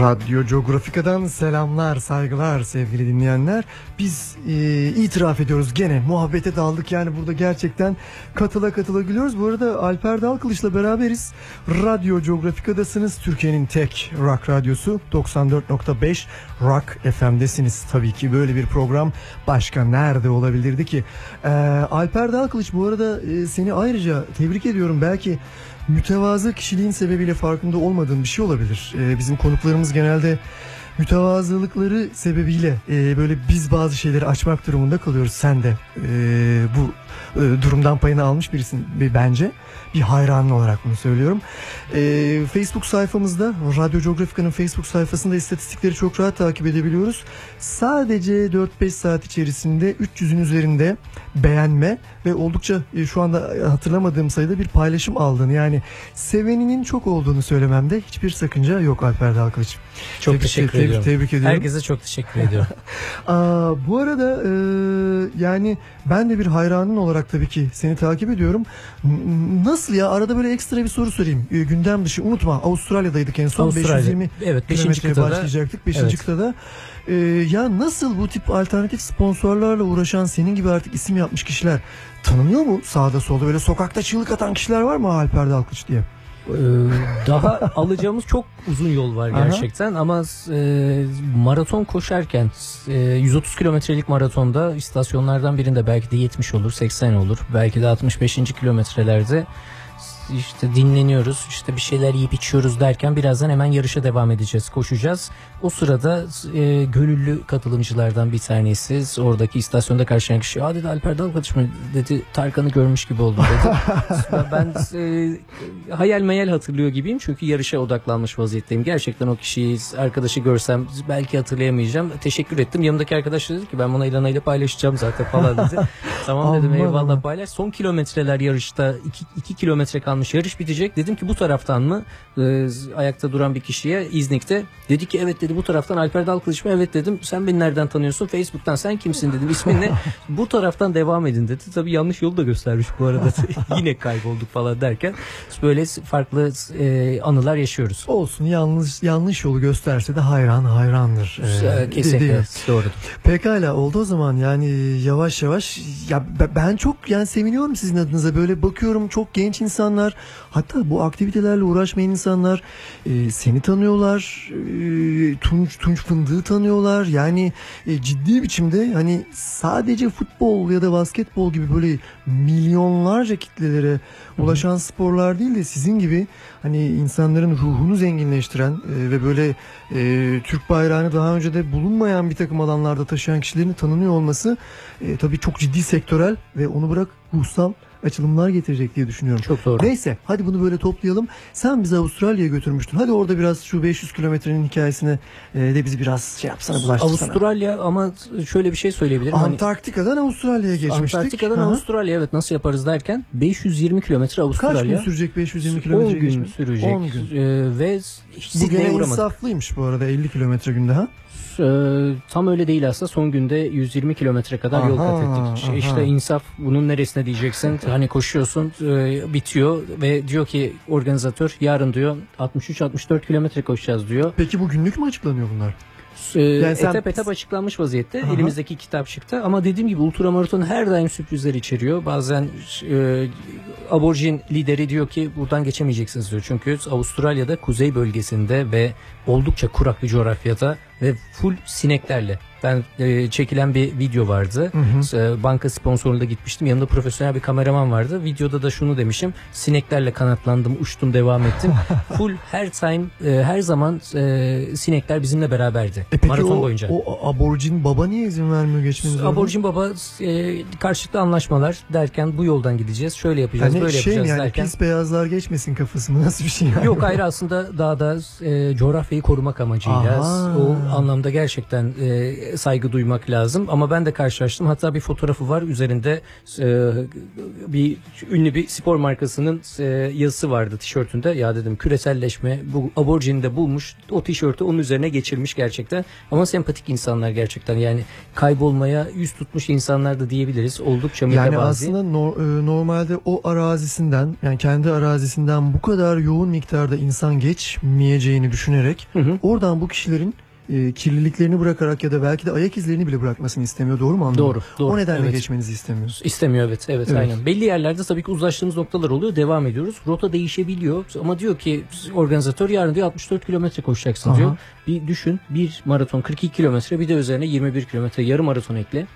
Radyo Geografika'dan selamlar, saygılar sevgili dinleyenler. Biz e, itiraf ediyoruz gene muhabbete daldık yani burada gerçekten katıla katıla gülüyoruz. Bu arada Alper Dalkılıç'la beraberiz. Radyo Geografika'dasınız. Türkiye'nin tek rock radyosu 94.5 Rock FM'desiniz. Tabii ki böyle bir program başka nerede olabilirdi ki? Ee, Alper Dalkılıç bu arada e, seni ayrıca tebrik ediyorum. Belki mütevazı kişiliğin sebebiyle farkında olmadığın bir şey olabilir. Ee, bizim konuklarımız genelde mütevazılıkları sebebiyle e, böyle biz bazı şeyleri açmak durumunda kalıyoruz. Sen de e, bu e, durumdan payını almış birisin e, bence. Bir hayranın olarak bunu söylüyorum. E, Facebook sayfamızda Radyo Geografika'nın Facebook sayfasında istatistikleri çok rahat takip edebiliyoruz. Sadece 4-5 saat içerisinde 300'ün üzerinde beğenme ve oldukça e, şu anda hatırlamadığım sayıda bir paylaşım aldığını yani seveninin çok olduğunu söylememde hiçbir sakınca yok Alper Dalkılıç. Çok Tebrik- teşekkür tebrik- ediyorum. Tebrik ediyorum. Herkese çok teşekkür ediyorum. Aa, bu arada e, yani ben de bir hayranın olarak tabii ki seni takip ediyorum. N- Nasıl ya arada böyle ekstra bir soru sorayım. E, gündem dışı unutma Avustralya'daydık en son Avustralya. 520 Evet, beşinci kilometreye kıtada. başlayacaktık. 5. Evet. kıtada. E, ya nasıl bu tip alternatif sponsorlarla uğraşan senin gibi artık isim yapmış kişiler tanınıyor mu sağda solda böyle sokakta çığlık atan kişiler var mı Alper Dalkılıç diye? Ee, daha alacağımız çok uzun yol var Aha. gerçekten ama e, maraton koşarken e, 130 kilometrelik maratonda istasyonlardan birinde belki de 70 olur 80 olur belki de 65. kilometrelerde işte dinleniyoruz işte bir şeyler yiyip içiyoruz derken birazdan hemen yarışa devam edeceğiz koşacağız o sırada e, gönüllü katılımcılardan bir tanesi oradaki istasyonda karşılayan kişi Aa dedi Alper Dalkılıç mı dedi Tarkan'ı görmüş gibi oldum dedi ben e, hayal meyal hatırlıyor gibiyim çünkü yarışa odaklanmış vaziyetteyim. Gerçekten o kişiyi arkadaşı görsem belki hatırlayamayacağım. Teşekkür ettim. Yanımdaki arkadaş da dedi ki ben bunu İlana ile paylaşacağım zaten falan dedi. tamam dedim eyvallah paylaş. Son kilometreler yarışta 2 kilometre kalmış yarış bitecek. Dedim ki bu taraftan mı Ee, ayakta duran bir kişiye İznik'te dedi ki evet dedi bu taraftan Alper Dalkılıç mı? Evet dedim. Sen beni nereden tanıyorsun? Facebook'tan sen kimsin dedim. İsmin ne? bu taraftan devam edin dedi. Tabii yanlış yolu da göstermiş bu arada. Yine kaybolduk falan derken böyle farklı e, anılar yaşıyoruz. Olsun yanlış yanlış yolu gösterse de hayran hayrandır. Ee, Kesinlikle doğrudur. Pekala oldu o zaman yani yavaş yavaş ya be- ben çok yani seviniyorum sizin adınıza böyle bakıyorum çok genç insanlar hatta bu aktivitelerle uğraşmayan insanlar e, seni tanıyorlar e, Tunç Tunç Fındığı tanıyorlar. Yani e, ciddi biçimde hani sadece futbol ya da basketbol gibi böyle milyonlarca kitlelere ulaşan sporlar değil de sizin gibi hani insanların ruhunu zenginleştiren e, ve böyle e, Türk bayrağını daha önce de bulunmayan bir takım alanlarda taşıyan kişilerin tanınıyor olması e, tabii çok ciddi sektörel ve onu bırak ruhsal açılımlar getirecek diye düşünüyorum. Çok doğru. Neyse hadi bunu böyle toplayalım. Sen bizi Avustralya'ya götürmüştün. Hadi orada biraz şu 500 kilometrenin hikayesine e, de bizi biraz şey yapsana bulaştırsana. Avustralya ama şöyle bir şey söyleyebilirim. Hani Antarktika'dan Avustralya'ya geçmiştik. Antarktika'dan hı. Avustralya evet nasıl yaparız derken 520 kilometre Avustralya. Kaç gün sürecek 520 10 kilometre gün geçmek? sürecek. 10 gün. Ee, ve hiç Bu gene uğramadık. insaflıymış bu arada 50 kilometre günde ha? Ee, tam öyle değil aslında. Son günde 120 kilometre kadar yol kat Aha, ettik. aha. İşte insaf bunun neresine diyeceksin. hani koşuyorsun e, bitiyor ve diyor ki organizatör yarın diyor 63-64 kilometre koşacağız diyor. Peki bu günlük mü açıklanıyor bunlar? Ee, Yani sen- etap etap açıklanmış vaziyette. Aha. Elimizdeki kitapçıkta ama dediğim gibi ultramaraton her daim sürprizler içeriyor. Bazen e, aborjin lideri diyor ki buradan geçemeyeceksiniz diyor. Çünkü Avustralya'da kuzey bölgesinde ve oldukça kurak bir coğrafyada ve full sineklerle. Ben e, çekilen bir video vardı. Hı E, banka sponsorluğunda gitmiştim. Yanımda profesyonel bir kameraman vardı. Videoda da şunu demişim. Sineklerle kanatlandım, uçtum, devam ettim. full her time, e, her zaman e, sinekler bizimle beraberdi. E peki Maraton o, boyunca. o aborjin baba niye izin vermiyor geçmenize? Aborjin baba e, karşılıklı anlaşmalar derken bu yoldan gideceğiz. Şöyle yapacağız, Yani böyle şey yapacağız yani derken. pis beyazlar geçmesin kafasını nasıl bir şey yani? Yok hayır aslında dağda e, coğrafyayı korumak amacıyla Aha. o anlamda gerçekten e, saygı duymak lazım. Ama ben de karşılaştım. Hatta bir fotoğrafı var. Üzerinde e, bir ünlü bir spor markasının e, yazısı vardı tişörtünde. Ya dedim küreselleşme bu aborjini de bulmuş. O tişörtü onun üzerine geçirmiş gerçekten. Ama sempatik insanlar gerçekten. Yani kaybolmaya yüz tutmuş insanlar da diyebiliriz. Oldukça Yani mütevazi. aslında no- e, normalde o arazisinden yani kendi arazisinden bu kadar yoğun miktarda insan geçmeyeceğini düşünerek oradan bu kişilerin e, kirliliklerini bırakarak ya da belki de ayak izlerini bile bırakmasını istemiyor. Doğru mu anladım? Doğru, doğru. O nedenle Evet. geçmenizi istemiyoruz. İstemiyor evet, evet Evet. aynen. Belli yerlerde tabii ki uzlaştığımız noktalar oluyor. Devam ediyoruz. Rota değişebiliyor. Ama diyor ki organizatör yarın diyor 64 kilometre koşacaksın diyor. Aha. Bir düşün bir maraton 42 kilometre bir de üzerine 21 kilometre yarım maraton ekle.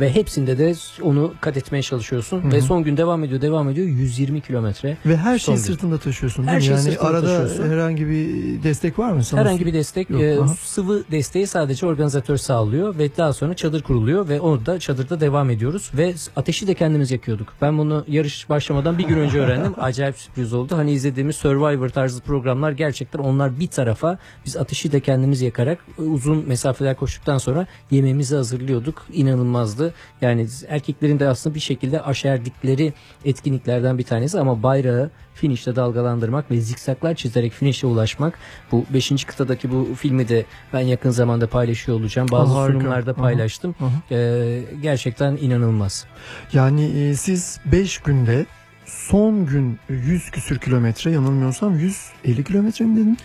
Ve hepsinde de onu kat etmeye çalışıyorsun. Hı Ve son gün devam ediyor devam ediyor 120 kilometre. Ve her şeyi gün. sırtında taşıyorsun değil Her mi? şeyi yani sırtında arada taşıyorsun. herhangi bir destek var mı? Sana Herhangi bir destek, Yok, e, aha. sıvı desteği sadece organizatör sağlıyor ve daha sonra çadır kuruluyor ve orada çadırda devam ediyoruz ve ateşi de kendimiz yakıyorduk. Ben bunu yarış başlamadan bir gün önce öğrendim. Acayip sürpriz oldu. Hani izlediğimiz Survivor tarzı programlar gerçekten onlar bir tarafa biz ateşi de kendimiz yakarak uzun mesafeler koştuktan sonra yemeğimizi hazırlıyorduk. İnanılmazdı. Yani erkeklerin de aslında bir şekilde aşerdikleri etkinliklerden bir tanesi ama bayrağı finişte dalgalandırmak ve zikzaklar çizerek finişe ulaşmak. Bu 5. kıtadaki bu filmi de ben yakın zamanda paylaşıyor olacağım. Bazı harika. sunumlarda Aha, paylaştım. aha. Ee, gerçekten inanılmaz. Yani e, siz 5 günde son gün 100 küsür kilometre yanılmıyorsam 150 kilometre mi dedin?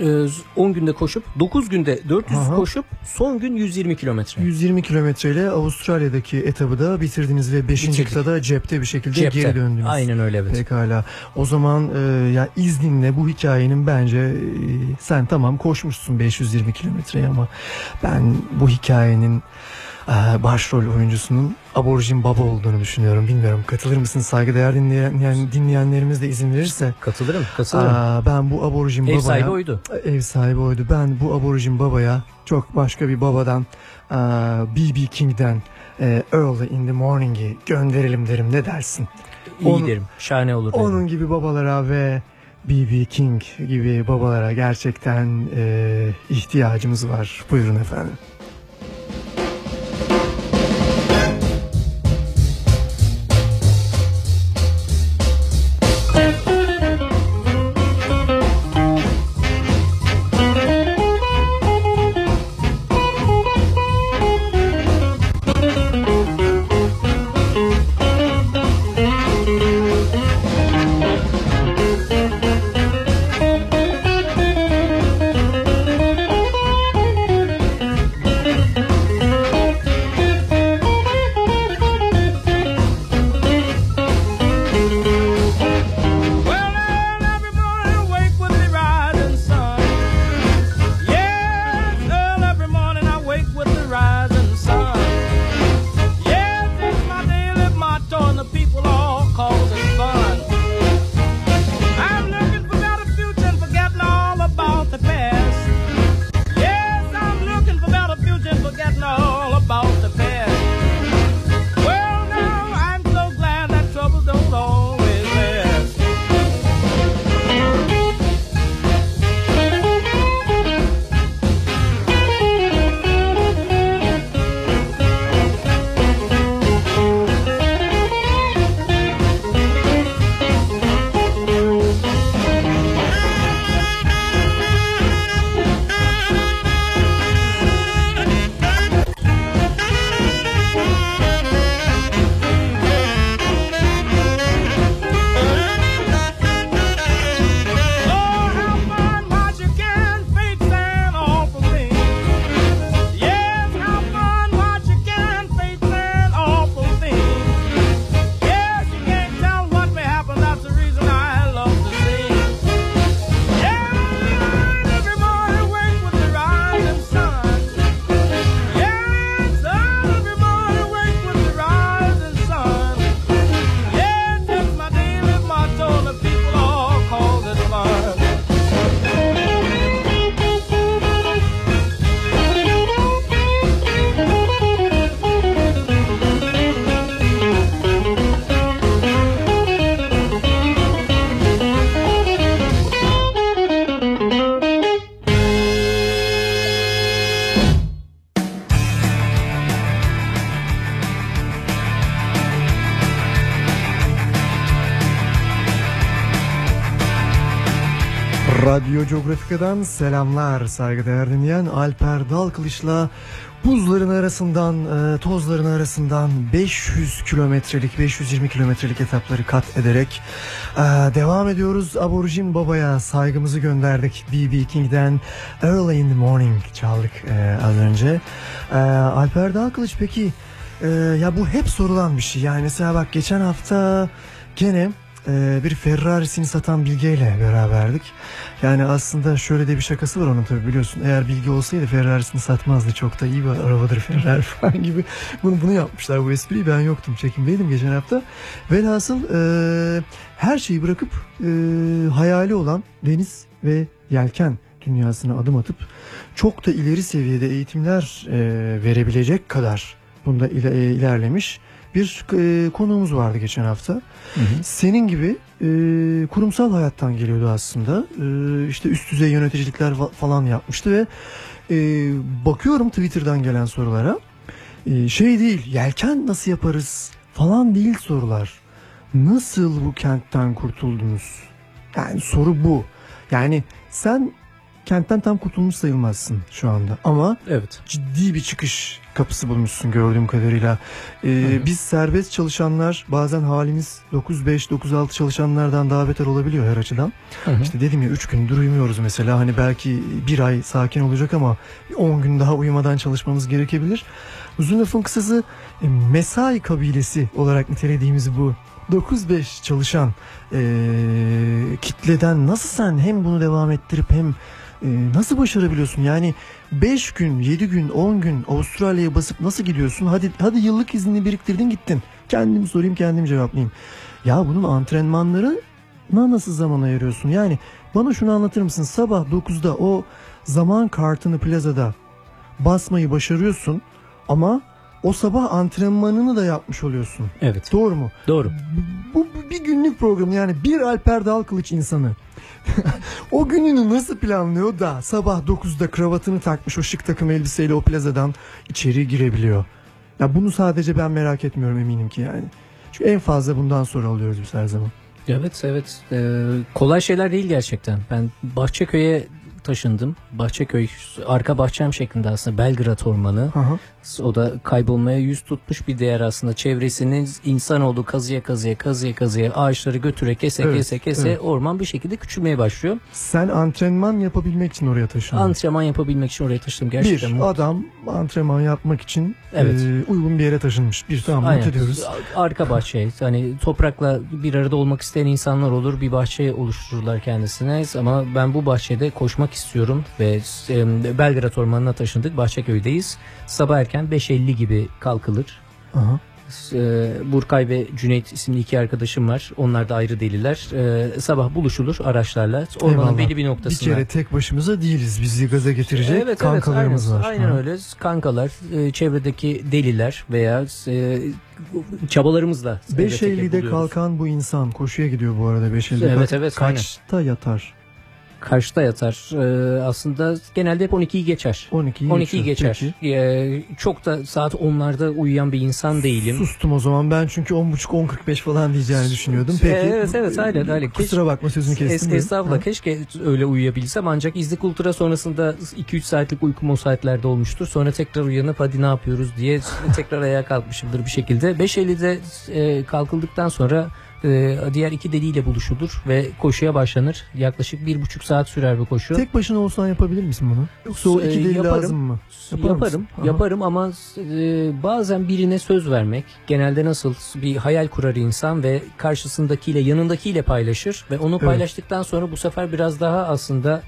Ee, 10 günde koşup 9 günde 400 Aha. koşup son gün 120 kilometre. 120 kilometreyle Avustralya'daki etabı da bitirdiniz ve 5. Bitirdik. kıtada cepte bir şekilde Cepte. geri döndünüz. Aynen öyle evet. Pekala. O zaman e, ya izninle bu hikayenin bence e, sen tamam koşmuşsun 520 kilometreyi ama ben bu hikayenin başrol oyuncusunun aborjin baba olduğunu düşünüyorum. Bilmiyorum katılır mısın? Saygıdeğer dinleyen, yani dinleyenlerimiz de izin verirse. Katılırım, katılırım. Aa, ben bu aborjin Ev babaya... sahibi oydu. Ev sahibi oydu. Ben bu aborjin babaya çok başka bir babadan B.B. King'den e, Early in the Morning'i gönderelim derim. Ne dersin? İyi Onun- derim. Şahane olur derim. Onun gibi babalara ve B.B. King gibi babalara gerçekten e, ihtiyacımız var. Buyurun efendim. Radyo Geografika'dan selamlar saygıdeğer dinleyen Alper Dalkılıç'la buzların arasından, e, tozların arasından 500 kilometrelik, 520 kilometrelik etapları kat ederek e, devam ediyoruz. Aborjin Baba'ya saygımızı gönderdik. B.B. King'den Early in the Morning çaldık e, az önce. Alper Dalkılıç peki ya bu hep sorulan bir şey. Yani mesela bak geçen hafta gene bir Ferrari'sini satan Bilge ile beraberdik. Yani aslında şöyle de bir şakası var onun tabii biliyorsun. Eğer Bilge olsaydı Ferrari'sini satmazdı. Çok da iyi bir arabadır Ferrari falan gibi. Bunu bunu yapmışlar bu espriyi. Ben yoktum çekimdeydim geçen hafta. Velhasıl e, her şeyi bırakıp e, hayali olan deniz ve yelken dünyasına adım atıp çok da ileri seviyede eğitimler e, verebilecek kadar bunda ile- ilerlemiş bir e, konuğumuz vardı geçen hafta. Senin gibi e, kurumsal hayattan geliyordu aslında. E, işte üst düzey yöneticilikler falan yapmıştı ve e, bakıyorum Twitter'dan gelen sorulara. E, şey değil, yelken nasıl yaparız falan değil sorular. Nasıl bu kentten kurtuldunuz? Yani soru bu. Yani sen kentten tam kurtulmuş sayılmazsın şu anda ama evet. ciddi bir çıkış kapısı bulmuşsun gördüğüm kadarıyla. Ee, biz serbest çalışanlar bazen halimiz 9-5 9-6 çalışanlardan daha beter olabiliyor her açıdan. Hı hı. İşte dedim ya 3 gündür uyumuyoruz mesela hani belki bir ay sakin olacak ama 10 gün daha uyumadan çalışmamız gerekebilir. Uzun lafın kısası e, mesai kabilesi olarak nitelediğimiz bu 9-5 çalışan e, kitleden nasıl sen hem bunu devam ettirip hem nasıl başarabiliyorsun? Yani 5 gün, 7 gün, 10 gün Avustralya'ya basıp nasıl gidiyorsun? Hadi hadi yıllık iznini biriktirdin gittin. Kendim sorayım kendim cevaplayayım. Ya bunun antrenmanları nasıl zaman ayırıyorsun? Yani bana şunu anlatır mısın? Sabah 9'da o zaman kartını plazada basmayı başarıyorsun ama o sabah antrenmanını da yapmış oluyorsun. Evet. Doğru mu? Doğru. Bu, bu bir günlük program yani bir Alper Dalkılıç insanı. o gününü nasıl planlıyor da sabah 9'da kravatını takmış o şık takım elbiseyle o plazadan içeri girebiliyor. Ya bunu sadece ben merak etmiyorum eminim ki yani. Çünkü en fazla bundan sonra alıyoruz biz her zaman. Evet evet Ee, kolay şeyler değil gerçekten. Ben Bahçeköy'e taşındım. Bahçeköy arka bahçem şeklinde aslında Belgrad Ormanı. Aha. O da kaybolmaya yüz tutmuş bir değer aslında. Çevresinin insanoğlu kazıya kazıya kazıya kazıya ağaçları götüre kese Evet, kese kese evet. orman bir şekilde küçülmeye başlıyor. Sen antrenman yapabilmek için oraya taşındın. Antrenman yapabilmek için oraya taşındım. Gerçekten bir mutlu. adam antrenman yapmak için Evet. e, uygun bir yere taşınmış. Bir tamam Aynen. not ediyoruz. Arka bahçe. Hani toprakla bir arada olmak isteyen insanlar olur. Bir bahçe oluştururlar kendisine. Ama ben bu bahçede koşmak istiyorum ve e, Belgrad Ormanı'na taşındık. Bahçeköy'deyiz. Sabah erken 5.50 gibi kalkılır. Aha. E, Burkay ve Cüneyt isimli iki arkadaşım var. Onlar da ayrı deliler. E, sabah buluşulur araçlarla. Ormanın Eyvallah. belli bir Bir noktasına. kere tek başımıza değiliz. Bizi gaza getirecek Evet, kankalarımız evet, var. aynen, aynen Ha. öyle. Kankalar, e, çevredeki deliler veya e, çabalarımızla elbette ki 5.50'de buluyoruz. kalkan bu insan koşuya gidiyor bu arada 5.50'de. Evet, evet, aynen. Kaçta yatar? Karşıda yatar. Ee, aslında genelde hep 12'yi geçer. 12'yi 12'yi geçiyor. geçer. Ee, çok da saat 10'larda uyuyan bir insan değilim. Sustum o zaman ben çünkü 10.30-10.45 falan diyeceğini düşünüyordum. Peki. Evet evet aynen öyle. Kusura bakma sözünü kestim. Es, estağfurullah keşke öyle uyuyabilsem ancak izlik ultra sonrasında 2-3 saatlik uykum o saatlerde olmuştur. Sonra tekrar uyanıp hadi ne yapıyoruz diye tekrar ayağa kalkmışımdır bir şekilde. 5.50'de e, kalkıldıktan sonra e, diğer iki deliyle buluşulur ve koşuya başlanır. Yaklaşık bir buçuk saat sürer bu koşu. Tek başına olsan yapabilir misin bunu? Yoksa Ee, iki deli yaparım. lazım mı? Yapar yaparım, mısın? Aha. yaparım ama e, bazen birine söz vermek, genelde nasıl bir hayal kurar insan ve karşısındakiyle, yanındakiyle paylaşır ve onu Evet. paylaştıktan sonra bu sefer biraz daha aslında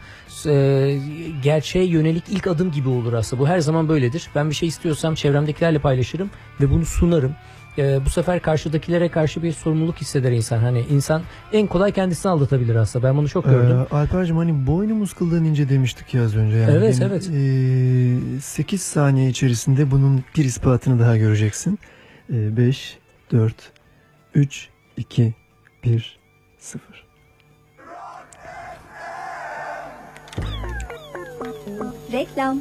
e, gerçeğe yönelik ilk adım gibi olur aslında. Bu her zaman böyledir. Ben bir şey istiyorsam çevremdekilerle paylaşırım ve bunu sunarım. E, bu sefer karşıdakilere karşı bir sorumluluk hisseder insan. Hani insan en kolay kendisini aldatabilir aslında. Ben bunu çok gördüm. Ee, Alper'cim hani boynumuz kıldan ince demiştik ya az önce. Yani Evet, benim, evet. e, 8 saniye içerisinde bunun bir ispatını daha göreceksin. 5, 4, 3, 2, 1, 0. Reklam.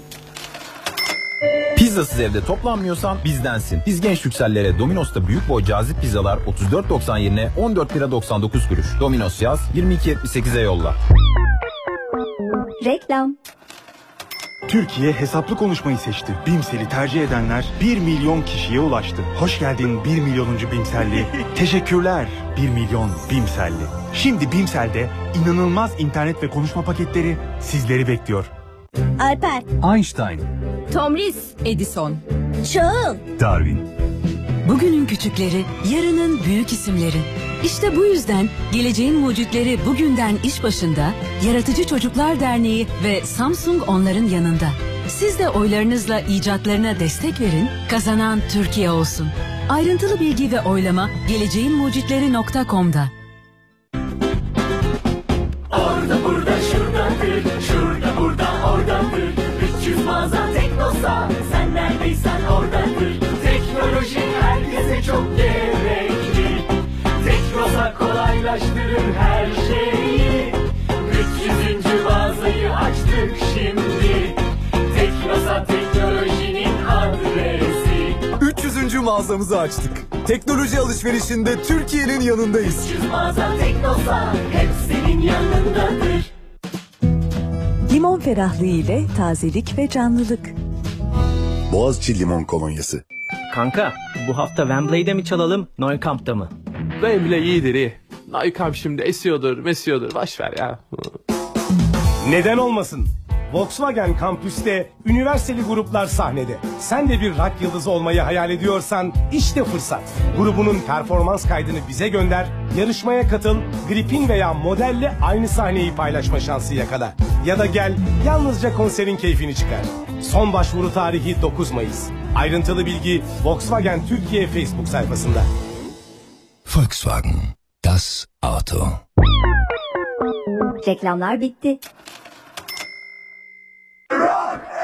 Pizzasız evde toplanmıyorsan bizdensin. Biz genç yüksellere Domino's'ta büyük boy cazip pizzalar 34.90 yerine 14 lira 99 kuruş. Domino's yaz 22.78'e yolla. Reklam. Türkiye hesaplı konuşmayı seçti. Bimsel'i tercih edenler 1 milyon kişiye ulaştı. Hoş geldin 1 milyonuncu Bimselli. Teşekkürler 1 milyon Bimselli. Şimdi Bimsel'de inanılmaz internet ve konuşma paketleri sizleri bekliyor. Alper. Einstein, Tomris. Edison. Çağıl. Darwin. Bugünün küçükleri, yarının büyük isimleri. İşte bu yüzden geleceğin mucitleri bugünden iş başında, Yaratıcı Çocuklar Derneği ve Samsung onların yanında. Siz de oylarınızla icatlarına destek verin, kazanan Türkiye olsun. Ayrıntılı bilgi ve oylama geleceğinmucitleri.com'da. burada oradadır 300 mağaza Teknosa Sen neredeysen oradadır Teknoloji herkese çok gerekli Teknosa kolaylaştırır her şeyi 300. mağazayı açtık şimdi Teknosa teknolojinin adresi 300. mağazamızı açtık. Teknoloji alışverişinde Türkiye'nin yanındayız. 300 mağaza Teknosa hep senin yanındadır Limon ferahlığı ile tazelik ve canlılık. Boğaziçi Limon Kolonyası. Kanka bu hafta Wembley'de mi çalalım Neukamp'ta mı? Wembley iyidir iyi. Neukamp şimdi esiyordur mesiyordur boş ver ya. Neden olmasın? Volkswagen Kampüs'te üniversiteli gruplar sahnede. Sen de bir rock yıldızı olmayı hayal ediyorsan işte fırsat. Grubunun performans kaydını bize gönder, yarışmaya katıl, gripin veya modelle aynı sahneyi paylaşma şansı yakala. Ya da gel yalnızca konserin keyfini çıkar. Son başvuru tarihi 9 Mayıs. Ayrıntılı bilgi Volkswagen Türkiye Facebook sayfasında. Volkswagen. Das Auto. Reklamlar bitti. rock!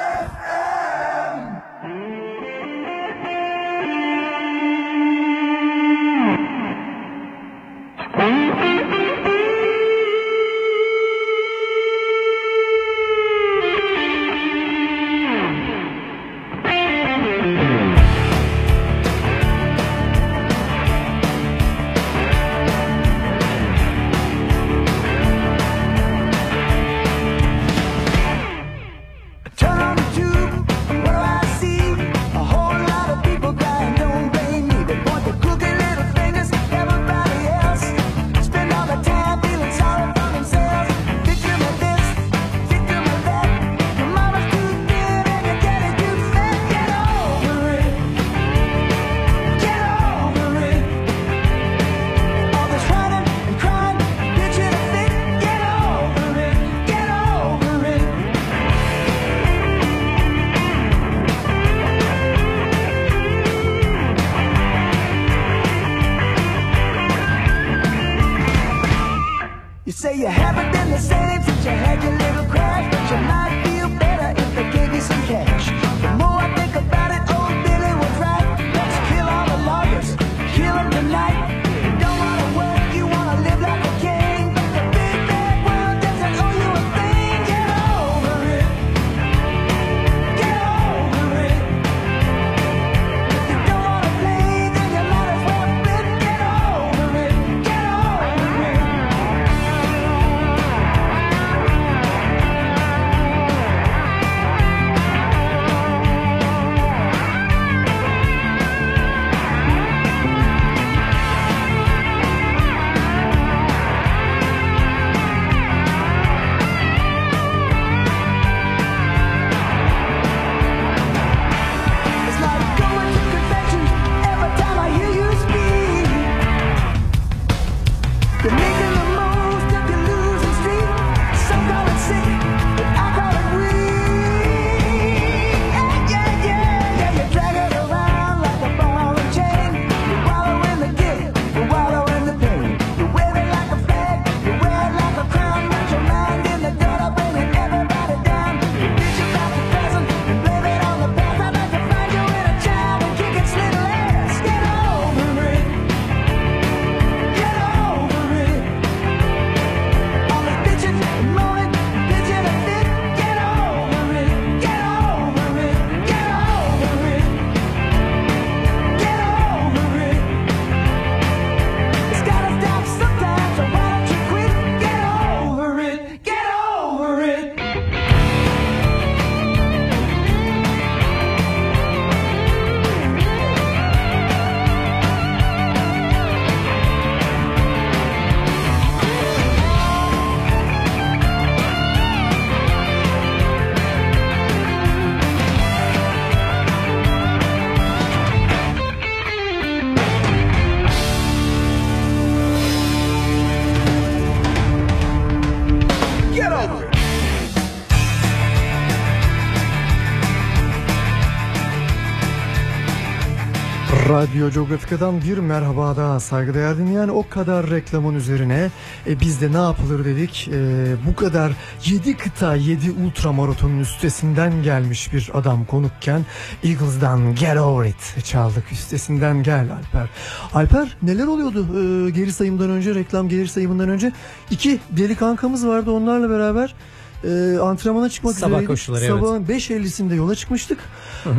Radyo Geografika'dan bir merhaba daha saygıdeğer dinleyen o kadar reklamın üzerine e, biz de ne yapılır? dedik. E, bu kadar 7 kıta 7 ultramaratonun üstesinden gelmiş bir adam konukken Eagles'dan Get Over It çaldık. Üstesinden gel Alper. Alper neler oluyordu e, geri sayımdan önce reklam geri sayımından önce? İki deli kankamız vardı onlarla beraber. E, antrenmana çıkmak Sabah üzereydik. koşuları, evet. Sabahın 5.50'sinde yola çıkmıştık.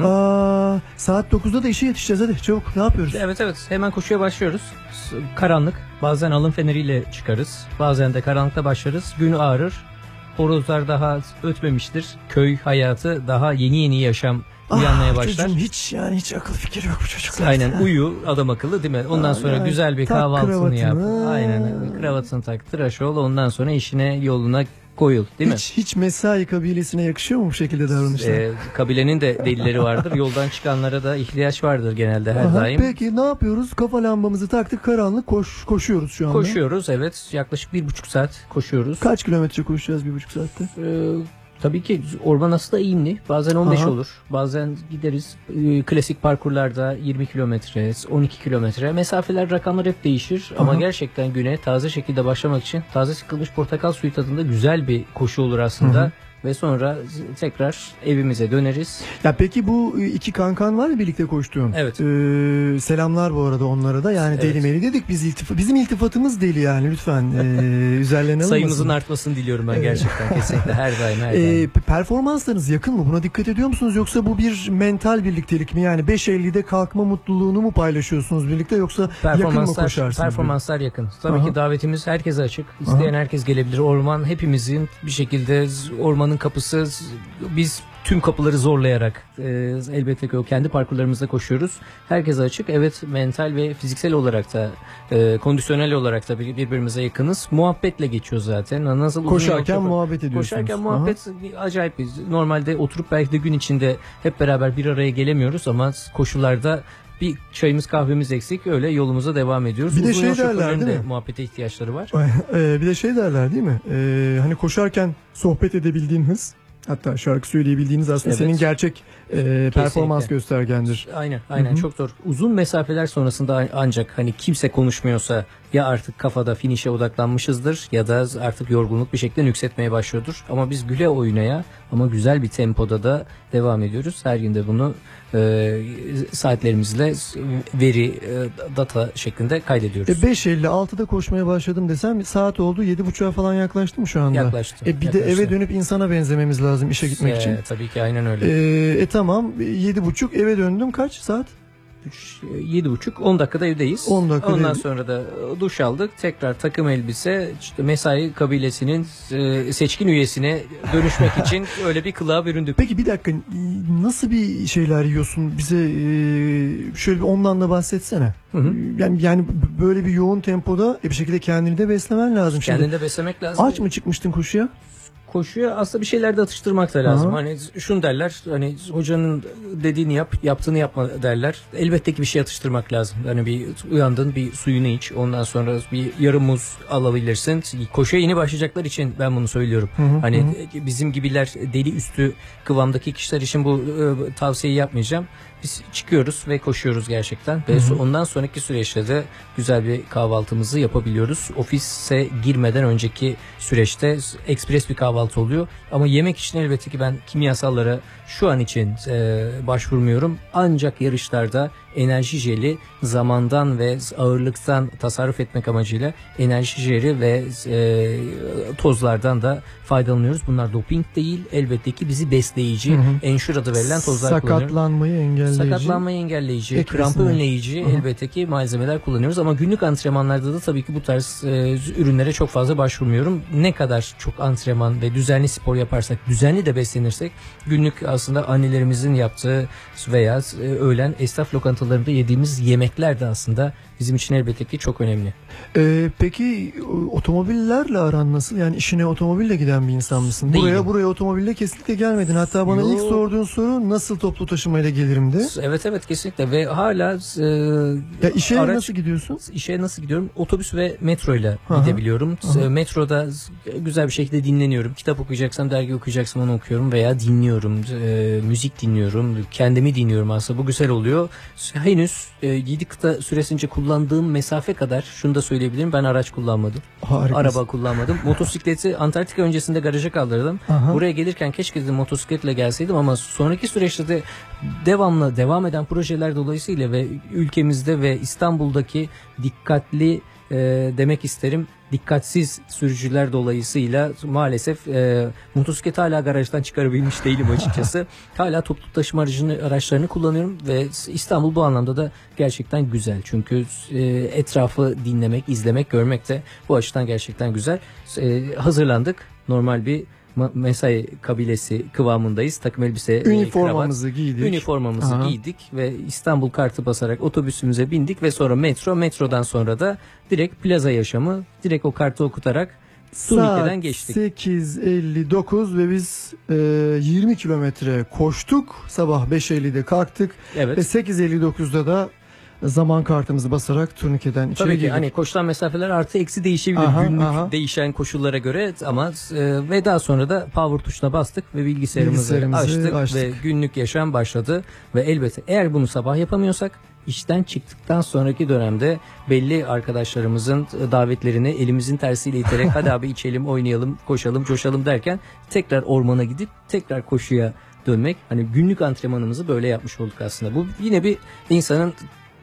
Aa, saat 9'da da işe yetişeceğiz hadi çabuk ne yapıyoruz? Evet evet hemen koşuya başlıyoruz. Karanlık bazen alın feneriyle çıkarız. Bazen de karanlıkta başlarız. Gün ağrır. Horozlar daha ötmemiştir. Köy hayatı daha yeni yeni yaşam uyanmaya Ah, başlar. Çocuğum hiç yani hiç akıl fikir yok bu çocuklar. Aynen uyu adam akıllı değil mi? Ondan Aa, sonra yani güzel bir kahvaltını yap. Aynen kravatını tak tıraş ol ondan sonra işine yoluna koyul değil mi? Hiç, hiç mesai kabilesine yakışıyor mu bu şekilde davranışlar? Ee, kabilenin de delileri vardır. Yoldan çıkanlara da ihtiyaç vardır genelde her Aha, daim. Peki ne yapıyoruz? Kafa lambamızı taktık karanlık koş, koşuyoruz şu anda. Koşuyoruz evet yaklaşık bir buçuk saat koşuyoruz. Kaç kilometre koşacağız bir buçuk saatte? Ee, tabii ki orman aslında eğimli. Bazen 15 Aha. olur. Bazen gideriz ee, klasik parkurlarda 20 kilometre, 12 kilometre. Mesafeler rakamlar hep değişir. Ama Aha. gerçekten güne taze şekilde başlamak için taze sıkılmış portakal suyu tadında güzel bir koşu olur aslında. Hı hı. Ve sonra tekrar evimize döneriz. Ya peki bu iki kankan var ya birlikte koştuğun. Evet. Ee, selamlar bu arada onlara da. Yani Evet. deli meli dedik biz iltifa, bizim iltifatımız deli yani lütfen ee, üzerlerine Sayımızın artmasını diliyorum ben gerçekten kesinlikle her daim her daim. Ee, pe- performanslarınız yakın mı? Buna dikkat ediyor musunuz? Yoksa bu bir mental birliktelik mi? Yani 5.50'de kalkma mutluluğunu mu paylaşıyorsunuz birlikte yoksa yakın mı koşarsınız? performanslar yakın. Tabii Aha. ki davetimiz herkese açık. İsteyen Aha. herkes gelebilir. Orman hepimizin bir şekilde ormanın kapısı. Biz tüm kapıları zorlayarak e, elbette ki o kendi parkurlarımızda koşuyoruz. Herkese açık. Evet mental ve fiziksel olarak da e, kondisyonel olarak da bir- birbirimize yakınız. Muhabbetle geçiyor zaten. Nasıl Koşarken muhabbet ediyorsunuz. Koşarken Aha. muhabbet acayip. Normalde oturup belki de gün içinde hep beraber bir araya gelemiyoruz ama koşularda bir çayımız kahvemiz eksik öyle yolumuza devam ediyoruz. Bir de Uzun şey derler, değil de mi? muhabbete ihtiyaçları var. Ee, bir de şey derler değil mi? Ee, hani koşarken sohbet edebildiğin hız hatta şarkı söyleyebildiğiniz aslında Evet. senin gerçek e, performans göstergendir. Aynen aynen Hı hı. çok zor. Uzun mesafeler sonrasında ancak hani kimse konuşmuyorsa ya artık kafada finişe odaklanmışızdır ya da artık yorgunluk bir şekilde nüksetmeye başlıyordur. Ama biz güle oynaya ama güzel bir tempoda da devam ediyoruz. Her gün de bunu e, saatlerimizle veri e, data şeklinde kaydediyoruz. E 5.56'da koşmaya başladım desem saat oldu 7.30'a falan yaklaştı mı şu anda? Yaklaştı, E bir de yaklaştı. eve dönüp insana benzememiz lazım işe gitmek E, için. tabii ki aynen öyle. E, e tamam 7.30 eve döndüm kaç saat? Yedi buçuk 10 dakikada evdeyiz. 10 dakikada Ondan evde- sonra da duş aldık. Tekrar takım elbise işte mesai kabilesinin e, seçkin üyesine dönüşmek için öyle bir kılığa büründük. Peki bir dakika nasıl bir şeyler yiyorsun bize e, şöyle bir ondan da bahsetsene. Yani yani böyle bir yoğun tempoda e, bir şekilde kendini de beslemen lazım. Şimdi Kendini de beslemek lazım. Aç mı çıkmıştın koşuya? Koşuya aslında bir şeyler de atıştırmak da lazım. Aha. Hani şunu derler hani hocanın dediğini yap yaptığını yapma derler. Elbette ki bir şey atıştırmak lazım. Hani bir uyandın bir suyunu iç ondan sonra bir yarım muz alabilirsin. Koşuya yeni başlayacaklar için ben bunu söylüyorum. Hı hı, hani hı bizim gibiler deli üstü kıvamdaki kişiler için bu e, tavsiyeyi yapmayacağım. Biz çıkıyoruz ve koşuyoruz gerçekten. Ve Hı hı. so- ondan sonraki süreçte de güzel bir kahvaltımızı yapabiliyoruz. Ofise girmeden önceki süreçte ekspres bir kahvaltı oluyor. Ama yemek için elbette ki ben kimyasallara şu an için e, başvurmuyorum. Ancak yarışlarda enerji jeli zamandan ve ağırlıktan tasarruf etmek amacıyla enerji jeli ve e, tozlardan da faydalanıyoruz. Bunlar doping değil. Elbette ki bizi besleyici, Hı hı. ensure adı verilen tozlar kullanıyoruz. Sakatlanmayı engelleyici. Sakatlanmayı engelleyici, Ek krampı besinler. önleyici hı. elbette ki malzemeler kullanıyoruz ama günlük antrenmanlarda da tabii ki bu tarz e, ürünlere çok fazla başvurmuyorum. Ne kadar çok antrenman ve düzenli spor yaparsak, düzenli de beslenirsek günlük aslında annelerimizin yaptığı veya e, öğlen esnaf lokantalarında yediğimiz yemekler de aslında bizim için elbette ki çok önemli. Ee, peki otomobillerle aran nasıl? Yani işine otomobille giden bir insan mısın? Buraya Değilim. buraya otomobille kesinlikle gelmedin. Hatta bana ilk Yok. sorduğun soru nasıl toplu taşımayla gelirimdi. Evet evet kesinlikle ve hala e, Ya işe araç- nasıl gidiyorsun? İşe nasıl gidiyorum? Otobüs ve metro ile gidebiliyorum. Aha. Metroda güzel bir şekilde dinleniyorum. Kitap okuyacaksam, dergi okuyacaksam onu okuyorum veya dinliyorum. E, müzik dinliyorum. Kendimi dinliyorum aslında. Bu güzel oluyor. Henüz e, 7 kıta süresince kullandığım mesafe kadar şunu da söyleyebilirim. Ben araç kullanmadım. Harikasın. Araba kullanmadım. Motosikleti Antarktika öncesinde garaja kaldırdım. Aha. Buraya gelirken keşke dedim motosikletle gelseydim ama sonraki süreçte de devamlı devam eden projeler dolayısıyla ve ülkemizde ve İstanbul'daki dikkatli e, demek isterim dikkatsiz sürücüler dolayısıyla maalesef e, motosiklet hala garajdan çıkarabilmiş değilim açıkçası. hala toplu taşıma aracını, araçlarını kullanıyorum ve İstanbul bu anlamda da gerçekten güzel. Çünkü e, etrafı dinlemek, izlemek, görmek de bu açıdan gerçekten güzel. E, hazırlandık. Normal bir mesai kabilesi kıvamındayız. Takım elbise, e, Üniformamızı kravat. giydik. Üniformamızı Aha. giydik ve İstanbul kartı basarak otobüsümüze bindik ve sonra metro, metrodan sonra da direkt plaza yaşamı, direkt o kartı okutarak Turnike'den geçtik. 8.59 ve biz e, 20 kilometre koştuk. Sabah 5.50'de kalktık. Evet. Ve 8.59'da da zaman kartımızı basarak turnikeden içeri Tabii ki girdik. hani koşulan mesafeler artı eksi değişebilir Aha, günlük aha. değişen koşullara göre ama e, ve daha sonra da power tuşuna bastık ve bilgisayarımızı, Bilgisayarımızı açtık, açtık. ve günlük yaşam başladı ve elbette eğer bunu sabah yapamıyorsak işten çıktıktan sonraki dönemde belli arkadaşlarımızın davetlerini elimizin tersiyle iterek hadi abi içelim, oynayalım, koşalım, coşalım derken tekrar ormana gidip tekrar koşuya dönmek. Hani günlük antrenmanımızı böyle yapmış olduk aslında. Bu yine bir insanın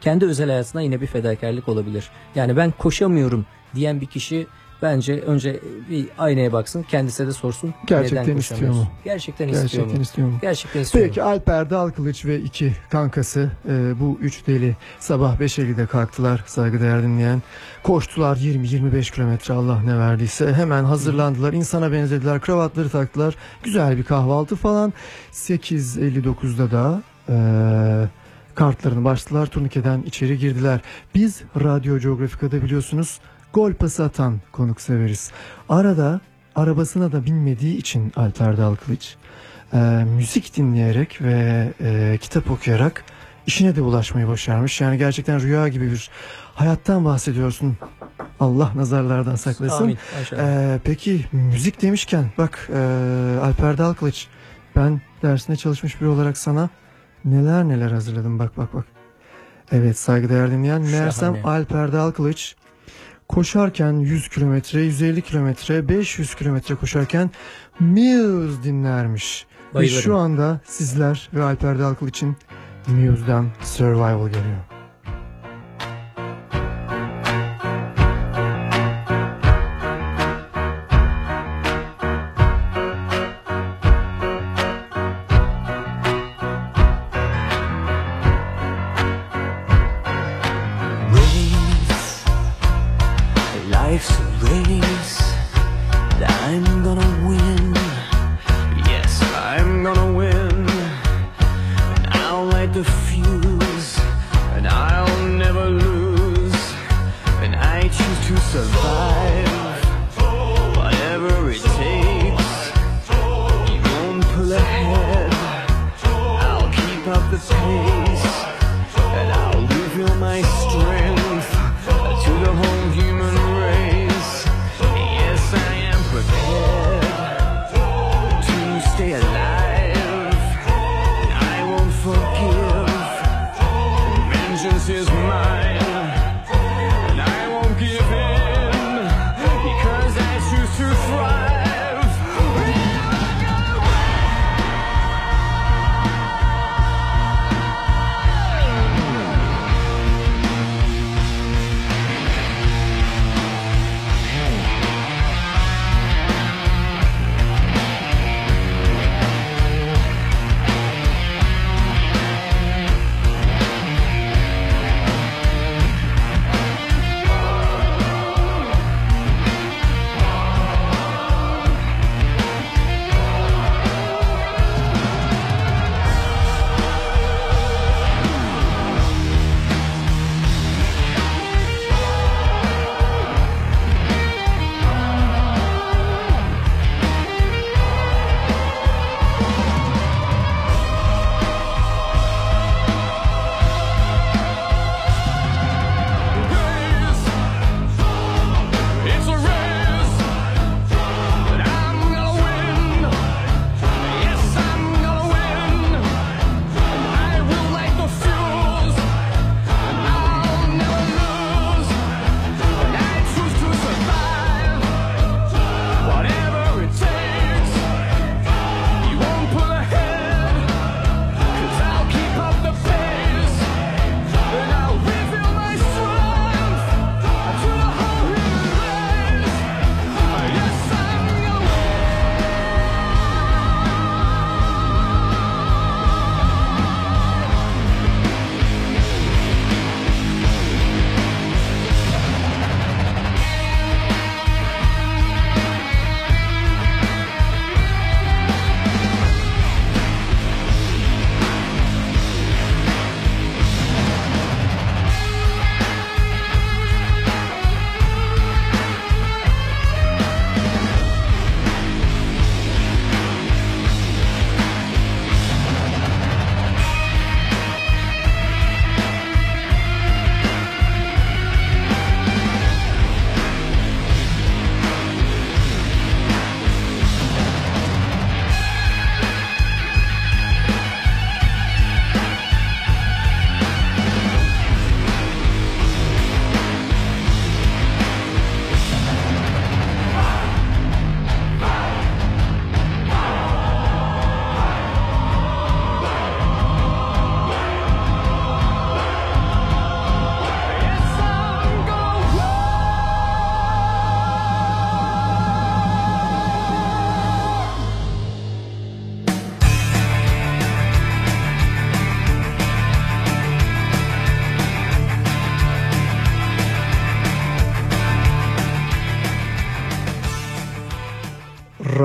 kendi özel hayatına yine bir fedakarlık olabilir. Yani ben koşamıyorum diyen bir kişi bence önce bir aynaya baksın, kendisine de sorsun. Gerçekten neden istiyor mu? Gerçekten, istiyor Gerçekten mu? istiyor mu? Gerçekten istiyor Peki Alper Dalkılıç ve iki kankası e, bu üç deli sabah 5.50'de kalktılar saygıdeğer dinleyen. Koştular 20-25 kilometre Allah ne verdiyse. Hemen hazırlandılar. insana benzediler. Kravatları taktılar. Güzel bir kahvaltı falan. 8.59'da da e, kartlarını bastılar. Turnikeden içeri girdiler. Biz Radyo Geografika'da biliyorsunuz gol pası atan konuk severiz. Arada arabasına da binmediği için Alper Dalkılıç e, müzik dinleyerek ve e, kitap okuyarak işine de ulaşmayı başarmış. Yani gerçekten rüya gibi bir hayattan bahsediyorsun. Allah nazarlardan saklasın. Amin. Maşallah. E, peki müzik demişken bak e, Alper Dalkılıç ben dersine çalışmış biri olarak sana neler neler hazırladım bak bak bak. Evet saygıdeğer dinleyen meğersem. Alper Dalkılıç koşarken 100 kilometre, 150 kilometre, 500 kilometre koşarken Muse dinlermiş. Ve Bayılırım. şu anda sizler ve Alper Dalkıl için Muse'dan Survival geliyor.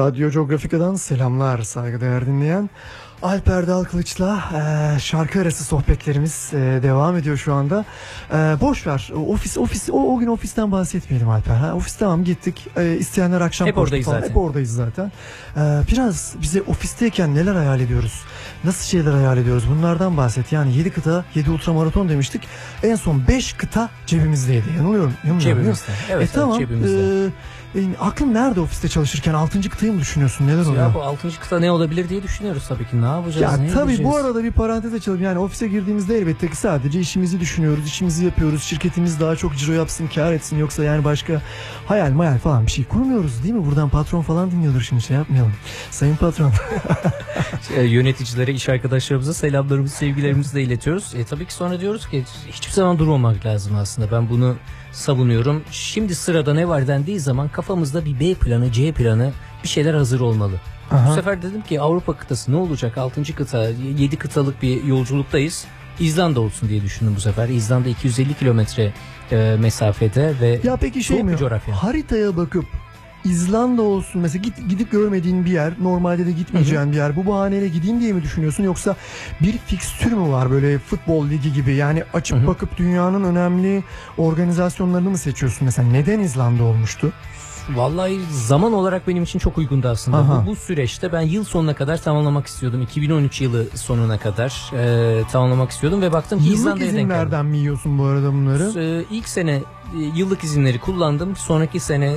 Radyo Geografika'dan selamlar saygıdeğer dinleyen. Alper Dal Kılıç'la e, şarkı arası sohbetlerimiz e, devam ediyor şu anda. E, boş ver. Ofis ofis o, o gün ofisten bahsetmeyelim Alper. Ha, ofis tamam gittik. E, isteyenler akşam Hep oradayız falan. zaten. Hep oradayız zaten. E, biraz bize ofisteyken neler hayal ediyoruz? Nasıl şeyler hayal ediyoruz? Bunlardan bahset. Yani 7 kıta 7 ultramaraton demiştik. En son 5 kıta cebimizdeydi. Yanılıyorum. yanılıyorum? Cebimizde. Evet, evet, e, tamam. cebimizde. E, e, aklın nerede ofiste çalışırken 6. kıtayı mı düşünüyorsun? Neler oluyor? Ya bu 6. kıta ne olabilir diye düşünüyoruz tabii ki. Ne yapacağız? Ya ne tabii bu arada bir parantez açalım. Yani ofise girdiğimizde elbette ki sadece işimizi düşünüyoruz, işimizi yapıyoruz. Şirketimiz daha çok ciro yapsın, kar etsin. Yoksa yani başka hayal mayal falan bir şey kurmuyoruz değil mi? Buradan patron falan dinliyordur şimdi şey yapmayalım. Sayın patron. E, yöneticilere, iş arkadaşlarımıza selamlarımızı, sevgilerimizi de iletiyoruz. E, tabii ki sonra diyoruz ki hiçbir zaman durmamak lazım aslında. Ben bunu savunuyorum. Şimdi sırada ne var dendiği zaman kafamızda bir B planı, C planı bir şeyler hazır olmalı. Aha. Bu sefer dedim ki Avrupa kıtası ne olacak? 6. kıta, 7 kıtalık bir yolculuktayız. İzlanda olsun diye düşündüm bu sefer. İzlanda 250 kilometre e, mesafede ve ya peki şey mi? coğrafya. Haritaya bakıp İzlanda olsun mesela git, gidip görmediğin bir yer normalde de gitmeyeceğin bir yer bu bahaneyle gideyim diye mi düşünüyorsun yoksa bir fikstür mü var böyle futbol ligi gibi yani açıp bakıp dünyanın önemli organizasyonlarını mı seçiyorsun mesela neden İzlanda olmuştu? Vallahi zaman olarak benim için çok uygundu aslında. Aha. Bu, bu süreçte ben yıl sonuna kadar tamamlamak istiyordum. 2013 yılı sonuna kadar e, tamamlamak istiyordum ve baktım ki Yıllık İzlanda'ya denk geldim. izinlerden mi yiyorsun bu arada bunları? E, ilk sene yıllık izinleri kullandım. Sonraki sene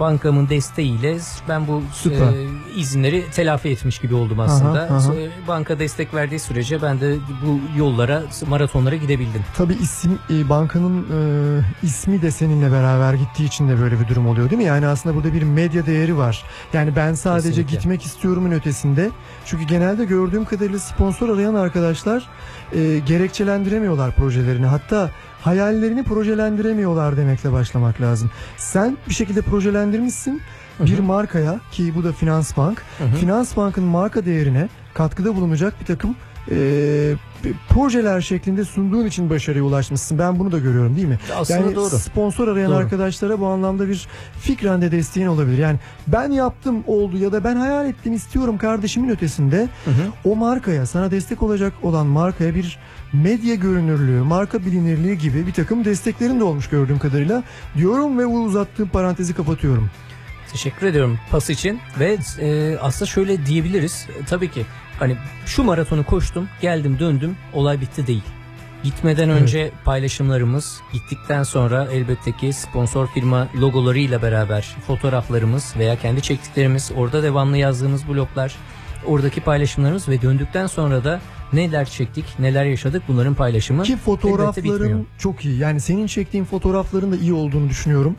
bankamın desteğiyle ben bu Süper. e, izinleri telafi etmiş gibi oldum aslında. Aha, aha. E, Banka destek verdiği sürece ben de bu yollara, maratonlara gidebildim. Tabii isim e, bankanın e, ismi de seninle beraber gittiği için de böyle bir durum oluyor değil mi? Yani aslında burada bir medya değeri var. Yani ben sadece Kesinlikle. gitmek istiyorumun ötesinde. Çünkü genelde gördüğüm kadarıyla sponsor arayan arkadaşlar e, gerekçelendiremiyorlar projelerini. Hatta hayallerini projelendiremiyorlar demekle başlamak lazım. Sen bir şekilde projelendirmişsin bir markaya ki bu da Finans Bank. Finans Bank'ın marka değerine katkıda bulunacak bir takım e, projeler şeklinde sunduğun için başarıya ulaşmışsın. Ben bunu da görüyorum değil mi? Aslında yani doğru. sponsor arayan Doğru. arkadaşlara bu anlamda bir fikren de desteğin olabilir. Yani ben yaptım oldu ya da ben hayal ettim istiyorum kardeşimin ötesinde o markaya sana destek olacak olan markaya bir medya görünürlüğü, marka bilinirliği gibi bir takım desteklerin de olmuş gördüğüm kadarıyla diyorum ve bu uzattığım parantezi kapatıyorum. Teşekkür ediyorum pas için ve e, aslında şöyle diyebiliriz. E, tabii ki hani şu maratonu koştum, geldim, döndüm, olay bitti değil. Gitmeden Evet. önce paylaşımlarımız, gittikten sonra elbette ki sponsor firma logolarıyla beraber fotoğraflarımız veya kendi çektiklerimiz, orada devamlı yazdığımız bloglar, oradaki paylaşımlarımız ve döndükten sonra da neler çektik, neler yaşadık bunların paylaşımı Ki fotoğrafların çok iyi. Yani senin çektiğin fotoğrafların da iyi olduğunu düşünüyorum.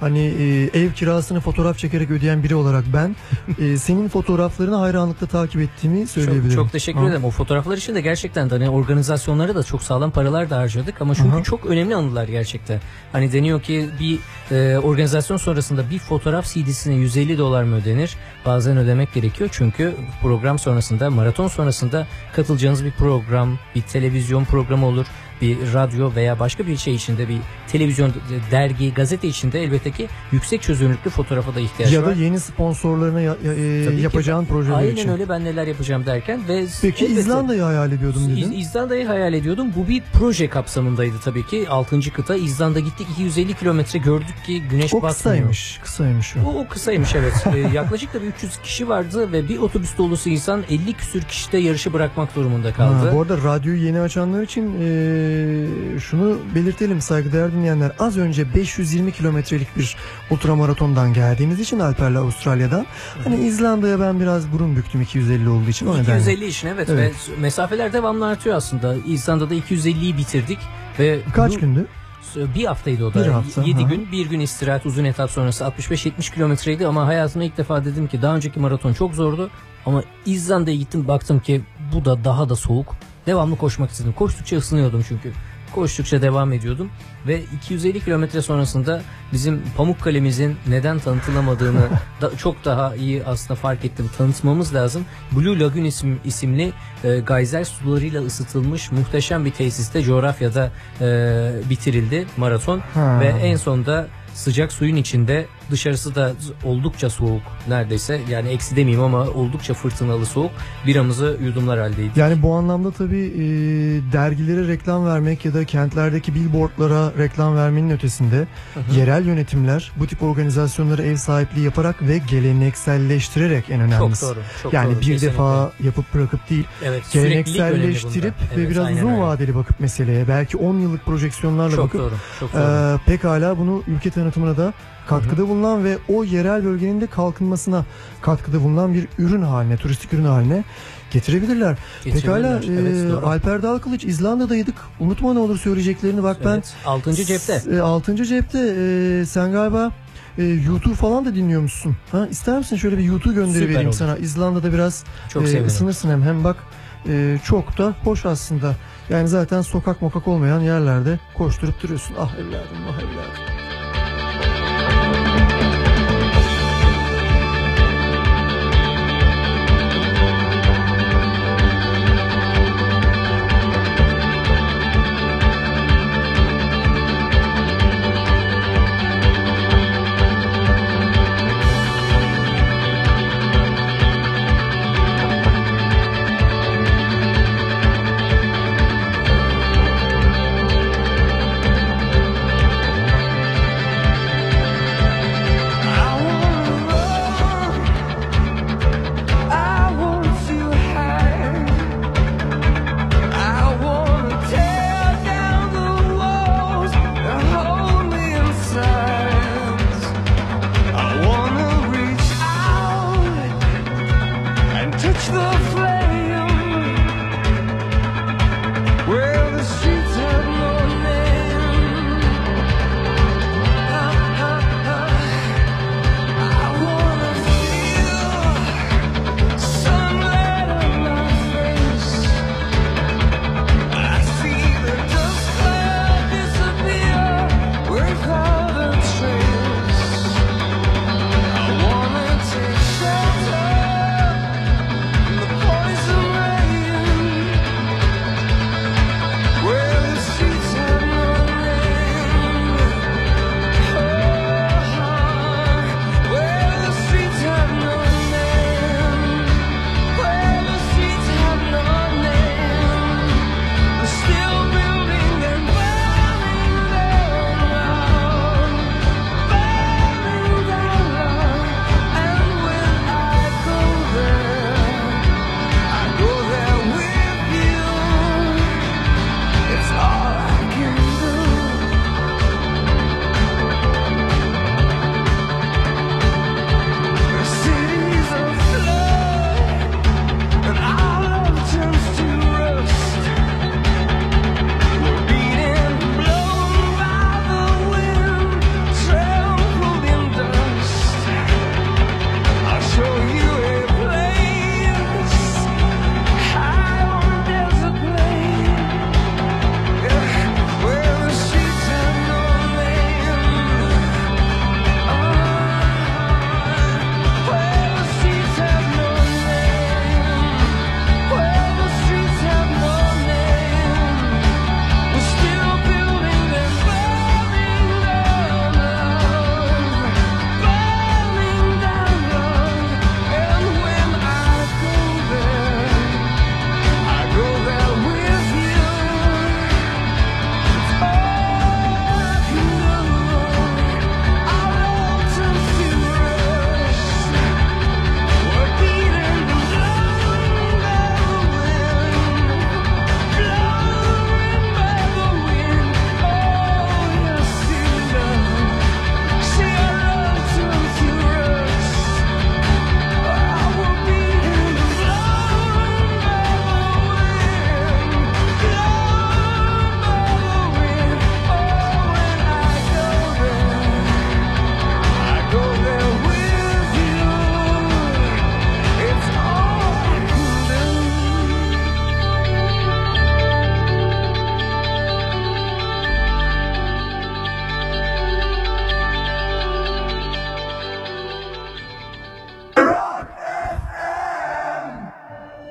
Hani e, ev kirasını fotoğraf çekerek ödeyen biri olarak ben e, senin fotoğraflarını hayranlıkla takip ettiğimi söyleyebilirim. Çok, çok teşekkür Ha. ederim. O fotoğraflar için de gerçekten de hani organizasyonlara da çok sağlam paralar da harcadık ama çünkü Aha. çok önemli anılar gerçekten. Hani deniyor ki bir e, organizasyon sonrasında bir fotoğraf CD'sine 150 dolar mı ödenir? Bazen ödemek gerekiyor çünkü program sonrasında, maraton sonrasında katılacağınız bir program, bir televizyon programı olur, bir radyo veya başka bir şey içinde bir televizyon, dergi, gazete içinde elbette ki yüksek çözünürlüklü fotoğrafa da ihtiyaç Ya var. da yeni sponsorlarına ya- ya- e, Tabii ki. yapacağın projeler Aynen için. öyle ben neler yapacağım derken ve Peki elbette- İzlanda'yı hayal ediyordum dedin. İz- İzlanda'yı hayal ediyordum. Bu bir proje kapsamındaydı tabii ki. 6. kıta İzlanda gittik 250 kilometre gördük ki güneş o batmıyor. kısaymış. Kısaymış o. O, o kısaymış evet. Ee, yaklaşık da bir 300 kişi vardı ve bir otobüs dolusu insan 50 küsür kişi de yarışı bırakmak durumunda kaldı. Ha, bu arada radyoyu yeni açanlar için e, şunu belirtelim saygıdeğer dinleyenler. Az önce 520 kilometrelik bir ultramaratondan geldiğimiz için Alper'le Avustralya'dan. Hani İzlanda'ya ben biraz burun büktüm 250 olduğu için. O nedenle. 250 işin evet, Evet. ve mesafeler devamlı artıyor aslında. İzlanda'da 250'yi bitirdik ve Kaç bu- gündü? Bir haftaydı o da. Bir hafta, 7 ha. gün, bir gün istirahat uzun etap sonrası 65-70 kilometreydi ama hayatımda ilk defa dedim ki daha önceki maraton çok zordu ama İzlanda'ya gittim baktım ki bu da daha da soğuk. Devamlı koşmak istedim. Koştukça ısınıyordum çünkü. Koştukça devam ediyordum ve 250 kilometre sonrasında bizim Pamukkale'mizin neden tanıtılamadığını da, çok daha iyi aslında fark ettim. Tanıtmamız lazım. Blue Lagoon isim, isimli e, gayzer sularıyla ısıtılmış muhteşem bir tesiste coğrafyada e, bitirildi maraton Ha. ve en sonunda sıcak suyun içinde dışarısı da oldukça soğuk neredeyse. Yani eksi demeyeyim ama oldukça fırtınalı soğuk. Biramızı yudumlar haldeydi. Yani bu anlamda tabii e, dergilere reklam vermek ya da kentlerdeki billboardlara reklam vermenin ötesinde Hı hı. yerel yönetimler bu tip organizasyonlara ev sahipliği yaparak ve gelenekselleştirerek en önemlisi. doğru, çok yani doğru, bir kesinlikle. defa yapıp bırakıp değil. Evet, gelenekselleştirip bunda. ve Evet, biraz uzun öyle. vadeli bakıp meseleye belki 10 yıllık projeksiyonlarla Çok bakıp doğru, çok doğru. e, pekala bunu ülke tanıtımına da katkıda bulunan ve o yerel bölgenin de kalkınmasına katkıda bulunan bir ürün haline, turistik ürün haline getirebilirler. Pekala evet, e. Alper Dalkılıç İzlanda'daydık. Unutma ne olur söyleyeceklerini bak ben. Evet, altıncı cepte. S- e, altıncı cepte e, sen galiba e, YouTube falan da dinliyormuşsun. Ha, ister misin şöyle bir YouTube gönderi vereyim sana. İzlanda'da biraz Çok e, sevinirim. ısınırsın hem. Hem bak e, çok da hoş aslında. Yani zaten sokak mokak olmayan yerlerde koşturup duruyorsun. Ah evladım ah evladım.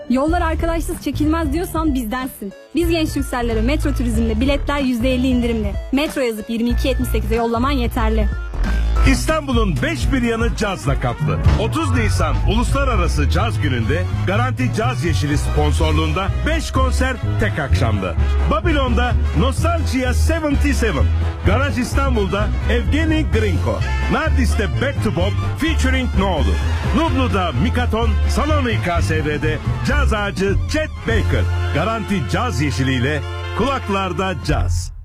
Yollar arkadaşsız çekilmez diyorsan bizdensin. Biz genç yüksellere metro turizmde biletler %50 indirimli. Metro yazıp 22.78'e yollaman yeterli. İstanbul'un beş bir yanı cazla kaplı. 30 Nisan Uluslararası Caz Günü'nde Garanti Caz Yeşili sponsorluğunda 5 konser tek akşamda. Babilon'da Nostalgia 77. Garaj İstanbul'da Evgeni Grinko. Nardis'te Back to Bob featuring Noğlu. Nublu'da Mikaton, Salonu KSV'de Caz Ağacı Chet Baker. Garanti Caz Yeşiliyle kulaklarda caz.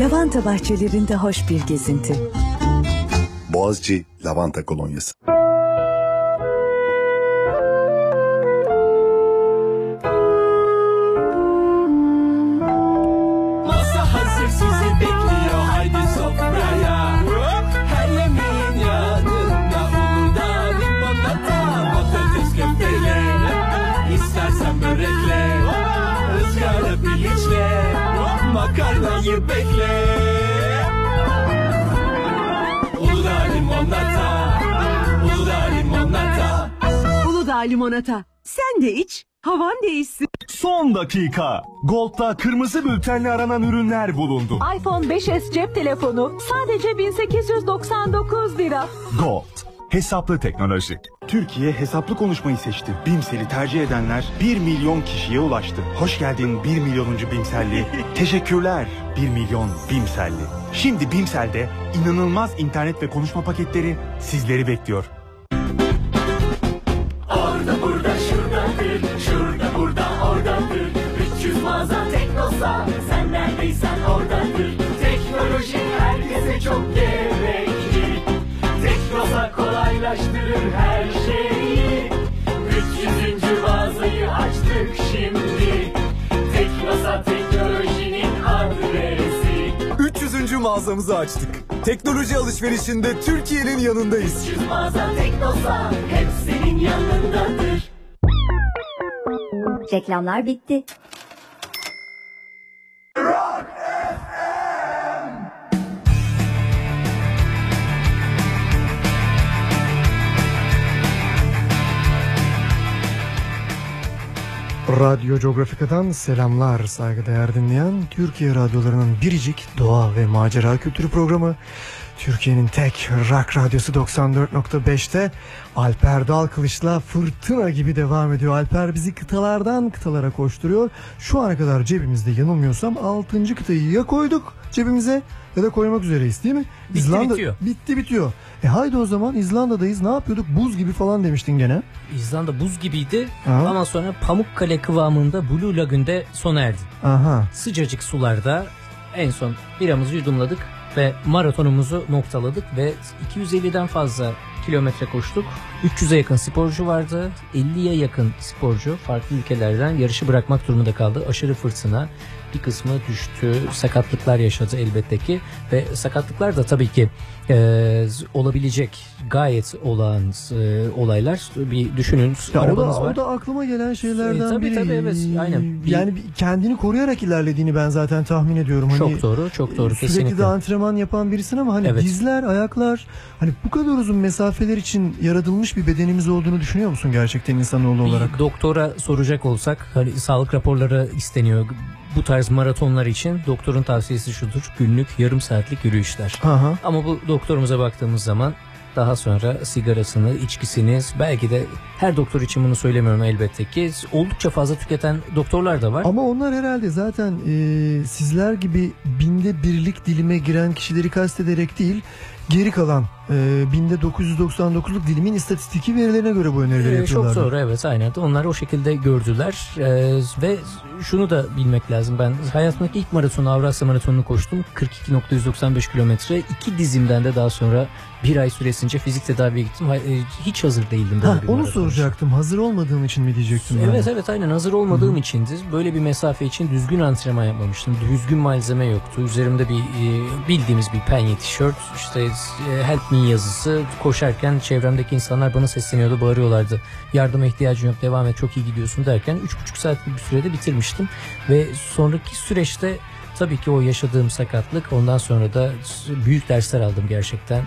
Lavanta bahçelerinde hoş bir gezinti. Boğaziçi Lavanta Kolonyası. Limonata. Sen de iç, havan değişsin. Son dakika. Gold'da kırmızı bültenle aranan ürünler bulundu. iPhone 5s cep telefonu sadece 1899 lira. Gold. Hesaplı teknoloji. Türkiye hesaplı konuşmayı seçti. Bimsel'i tercih edenler 1 milyon kişiye ulaştı. Hoş geldin 1 milyonuncu Bimselli. Teşekkürler 1 milyon Bimselli. Şimdi Bimsel'de inanılmaz internet ve konuşma paketleri sizleri bekliyor. Neredeysen oradadır Teknoloji herkese çok gerekli Teknosa kolaylaştırır her şeyi 300. mağazayı açtık şimdi Teknosa teknolojinin adresi 300. mağazamızı açtık. Teknoloji alışverişinde Türkiye'nin yanındayız. 300 mağaza Teknosa Hep senin yanındadır Reklamlar bitti. Radyo Geografika'dan selamlar saygıdeğer dinleyen Türkiye radyolarının biricik doğa ve macera kültürü programı Türkiye'nin tek rock radyosu 94.5'te Alper Dalkılıç'la fırtına gibi devam ediyor. Alper bizi kıtalardan kıtalara koşturuyor. Şu ana kadar cebimizde yanılmıyorsam 6. kıtayı ya koyduk cebimize ya da koymak üzereyiz değil mi? Bitti, bitiyor. Bitti bitiyor. E haydi o zaman İzlanda'dayız ne yapıyorduk? Buz gibi falan demiştin gene. İzlanda buz gibiydi Aha. ama sonra Pamukkale kıvamında Blue Lagoon'de sona erdi. Aha. Sıcacık sularda en son biramızı yudumladık ve maratonumuzu noktaladık ve 250'den fazla kilometre koştuk. 300'e yakın sporcu vardı. 50'ye yakın sporcu farklı ülkelerden yarışı bırakmak durumunda kaldı. Aşırı fırtına bir kısmı düştü. Sakatlıklar yaşadı elbette ki ve sakatlıklar da tabii ki e, olabilecek gayet olağan e, olaylar. Bir düşünün Ya o da, arabanız var. o da aklıma gelen şeylerden E, tabii, biri. tabii, evet, aynen. Bir- Yani kendini koruyarak ilerlediğini ben zaten tahmin ediyorum. Hani Çok doğru, çok doğru, Sürekli kesinlikle. de antrenman yapan birisin ama hani Evet. dizler, ayaklar hani bu kadar uzun mesafeler için yaratılmış bir bedenimiz olduğunu düşünüyor musun gerçekten insanoğlu olarak? Bir doktora soracak olsak hani sağlık raporları isteniyor. Bu tarz maratonlar için doktorun tavsiyesi şudur. Günlük yarım saatlik yürüyüşler. Aha. Ama bu doktorumuza baktığımız zaman daha sonra sigarasını, içkisini belki de her doktor için bunu söylemiyorum elbette ki oldukça fazla tüketen doktorlar da var. Ama onlar herhalde zaten e, sizler gibi binde birlik dilime giren kişileri kastederek değil geri kalan e, binde 999'luk dilimin istatistiki verilerine göre bu önerileri Ee, yapıyorlar. Çok doğru evet aynen. Onlar o şekilde gördüler Ee, ve şunu da bilmek lazım. Ben hayatımdaki ilk maratonu Avrasya Maratonu'nu koştum. 42.195 kilometre. İki dizimden de daha sonra bir ay süresince fizik tedaviye gittim. E, Hiç hazır değildim. böyle Ha, bir onu soracaktım. Hazır olmadığım için mi diyecektim? yani? Evet evet aynen hazır olmadığım içindi. Böyle bir mesafe için düzgün antrenman yapmamıştım. Düzgün malzeme yoktu. Üzerimde bir e, bildiğimiz bir penye tişört, işte e, help me yazısı. Koşarken çevremdeki insanlar bana sesleniyordu, bağırıyorlardı. Yardıma ihtiyacın yok, devam et, çok iyi gidiyorsun derken 3,5 saatlik bir sürede bitirmiştim. Ve sonraki süreçte tabii ki o yaşadığım sakatlık ondan sonra da büyük dersler aldım gerçekten.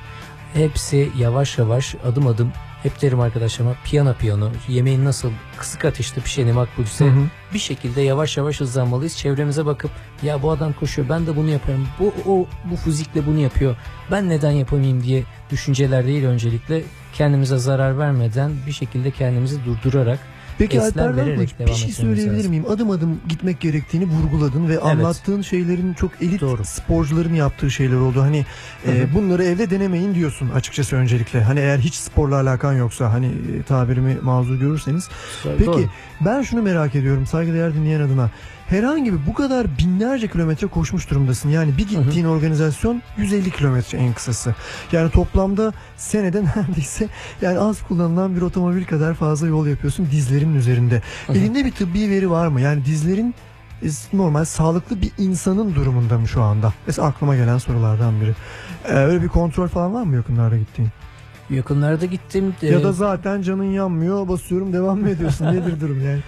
Hepsi yavaş yavaş adım adım hep derim arkadaşlarıma piyano piyano yemeğin nasıl kısık ateşte pişeni makbulse Hı hı. bir şekilde yavaş yavaş hızlanmalıyız. Çevremize bakıp ya bu adam koşuyor ben de bunu yaparım. Bu o bu fizikle bunu yapıyor. Ben neden yapamayayım diye düşünceler değil öncelikle kendimize zarar vermeden bir şekilde kendimizi durdurarak Peki Alper Dalgıç, bir şey söyleyebilir lazım. miyim? Adım adım gitmek gerektiğini vurguladın ve anlattığın şeylerin çok elit sporcuların yaptığı şeyler oldu. Hani Hı e, hı. bunları evde denemeyin diyorsun açıkçası öncelikle. Hani eğer hiç sporla alakan yoksa hani e, tabirimi mazur görürseniz. Doğru. Peki ben şunu merak ediyorum saygıdeğer dinleyen adına. Herhangi bir bu kadar binlerce kilometre koşmuş durumdasın. Yani bir gittiğin organizasyon 150 kilometre en kısası. Yani toplamda senede neredeyse yani az kullanılan bir otomobil kadar fazla yol yapıyorsun dizlerinin üzerinde. Hı hı. Elinde bir tıbbi veri var mı? Yani dizlerin e, normal sağlıklı bir insanın durumunda mı şu anda? Mesela aklıma gelen sorulardan biri. Ee, öyle bir kontrol falan var mı yakınlarda gittiğin? Yakınlarda gittim. Ya Ee, da zaten canın yanmıyor basıyorum devam mı ediyorsun? Nedir durum yani?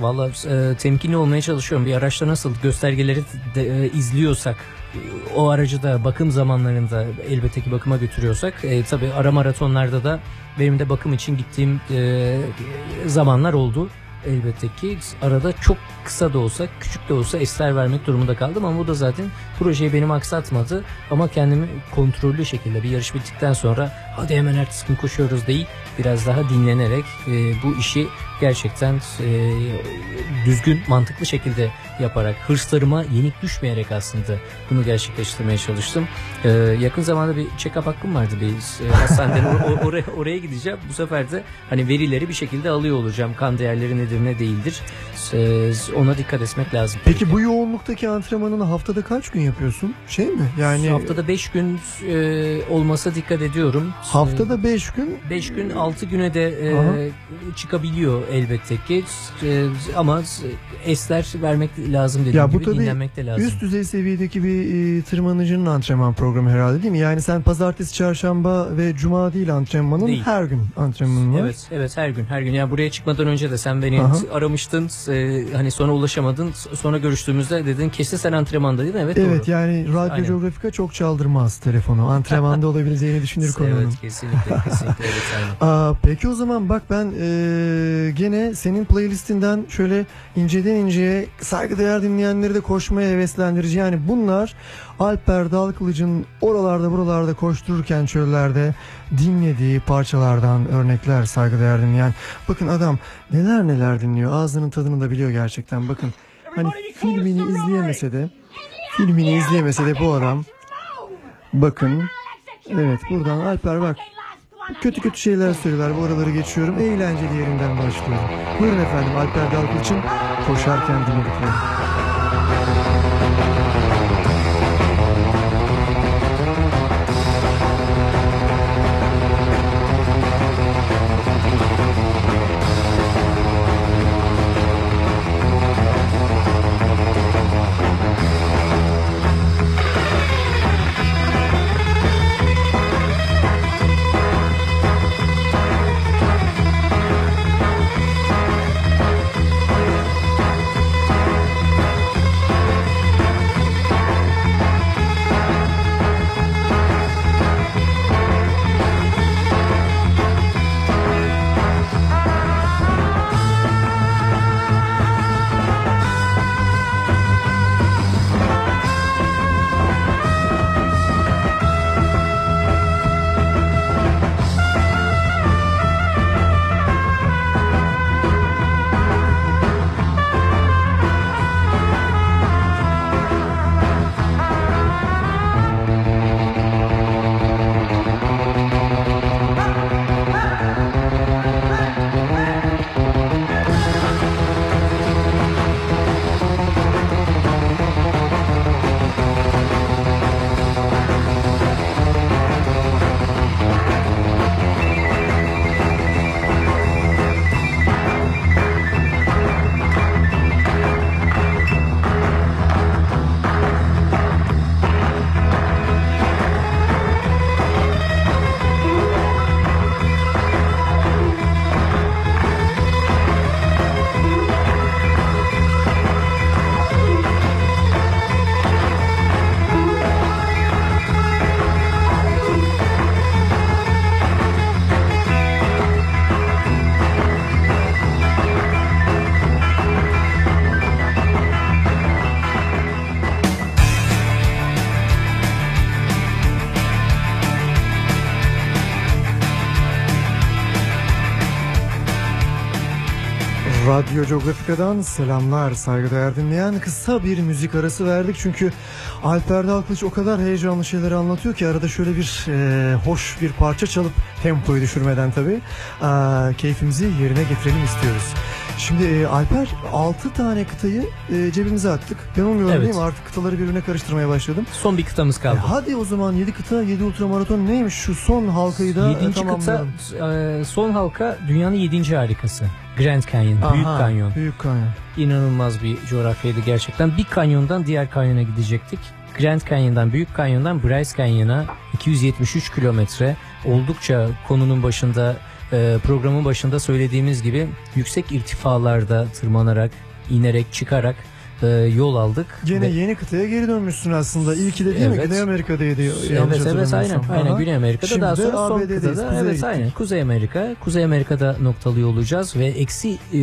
Valla e, temkinli olmaya çalışıyorum. Bir araçta nasıl göstergeleri de, e, izliyorsak e, o aracı da bakım zamanlarında elbette ki bakıma götürüyorsak e, tabii ara maratonlarda da benim de bakım için gittiğim e, zamanlar oldu. Elbette ki arada çok kısa da olsa küçük de olsa esler vermek durumunda kaldım ama bu da zaten projeyi benim aksatmadı ama kendimi kontrollü şekilde bir yarış bittikten sonra hadi hemen ertesi gün koşuyoruz değil biraz daha dinlenerek e, bu işi gerçekten e, düzgün mantıklı şekilde yaparak hırslarıma yenik düşmeyerek aslında bunu gerçekleştirmeye çalıştım. E, yakın zamanda bir check-up hakkım vardı bir e, hastaneden or- or- oraya, oraya gideceğim. Bu sefer de hani verileri bir şekilde alıyor olacağım. Kan değerleri nedir ne değildir. E, ona dikkat etmek lazım. Peki bu yoğunluktaki antrenmanını haftada kaç gün yapıyorsun? Şey mi? Yani haftada 5 gün e, olmasa dikkat ediyorum. haftada 5 gün 5 gün 6 güne de e, Aha. çıkabiliyor elbette ki. E, ama esler vermek lazım dediğim ya bu gibi tabii dinlenmek de lazım. üst düzey seviyedeki bir e, tırmanıcının antrenman programı herhalde değil mi? Yani sen pazartesi, çarşamba ve cuma değil antrenmanın Değil. her gün antrenmanın var. Evet, evet her gün her gün. Yani buraya çıkmadan önce de sen beni Aha. aramıştın. e, hani sonra ulaşamadın. Sonra görüştüğümüzde dedin kesin sen antrenmandaydın. Evet, Evet doğru. Yani Radyo Aynen. Geografika çok çaldırmaz telefonu. Antrenmanda olabileceğini düşünür konunun. Evet kesinlikle kesinlikle evet. Aa, peki o zaman bak ben eee, gene senin playlistinden şöyle inceden inceye saygıdeğer dinleyenleri de koşmaya heveslendirici. Yani bunlar Alper Dalkılıç'ın oralarda buralarda koştururken çöllerde dinlediği parçalardan örnekler saygıdeğer dinleyen. Bakın adam neler neler dinliyor ağzının tadını da biliyor gerçekten. Bakın hani filmini izleyemese de filmini izleyemese de bu adam bakın evet buradan Alper bak kötü kötü şeyler söylüyorlar. Bu araları geçiyorum. Eğlenceli yerinden başlıyorum. Buyurun efendim Alper Dalkılıç'ın koşarken dinledikleri. Radyo Geografika'dan selamlar saygıdeğer dinleyen. Kısa bir müzik arası verdik çünkü Alper Dalkılıç o kadar heyecanlı şeyleri anlatıyor ki arada şöyle bir e, hoş bir parça çalıp tempoyu düşürmeden tabii e, keyfimizi yerine getirelim istiyoruz. Şimdi e, Alper 6 tane kıtayı e, cebimize attık. Yanılmıyorum Evet. değil mi? Artık kıtaları birbirine karıştırmaya başladım. Son bir kıtamız kaldı. E, hadi o zaman 7 kıta 7 ultramaraton neymiş şu son halkayı da e, Yedinci kıta e, son halka dünyanın yedinci harikası. Grand Canyon, Büyük Aha, Kanyon. Büyük Kanyon. İnanılmaz bir coğrafyaydı gerçekten. Bir kanyondan diğer kanyona gidecektik. Grand Canyon'dan, Büyük Canyon'dan Bryce Canyon'a 273 kilometre. Oldukça konunun başında, e, programın başında söylediğimiz gibi yüksek irtifalarda tırmanarak, inerek, çıkarak e, yol aldık. Gene Ve- yeni kıtaya geri dönmüşsün aslında. İlki de değil mi? Evet. Güney Amerika'daydı. Evet evet aynen. hatırlamıyorsam. Aynen Aha. Güney Amerika'da Şimdi daha sonra son ABD'deyiz, kıtada evet gittik. aynen Kuzey Amerika. Kuzey Amerika'da noktalıyor olacağız ve eksi e,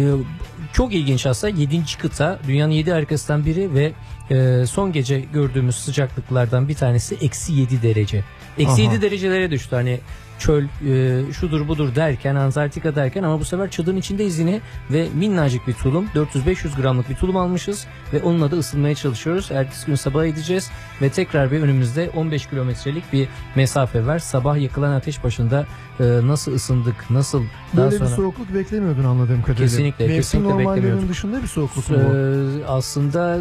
çok ilginç aslında 7. kıta dünyanın 7 harikasından biri ve e, son gece gördüğümüz sıcaklıklardan bir tanesi eksi 7 derece. Eksi Aha. 7 derecelere düştü hani çöl e, şudur budur derken Antarktika derken ama bu sefer çadırın içindeyiz yine ve minnacık bir tulum 400-500 gramlık bir tulum almışız ve onunla da ısınmaya çalışıyoruz. Ertesi gün sabah gideceğiz ve tekrar bir önümüzde 15 kilometrelik bir mesafe var. Sabah yakılan ateş başında nasıl ısındık, nasıl daha Böyle sonra... bir soğukluk beklemiyordun anladığım kadarıyla. Kesinlikle, Mevsim kesinlikle beklemiyorduk. dışında bir soğukluk mu? Ee, aslında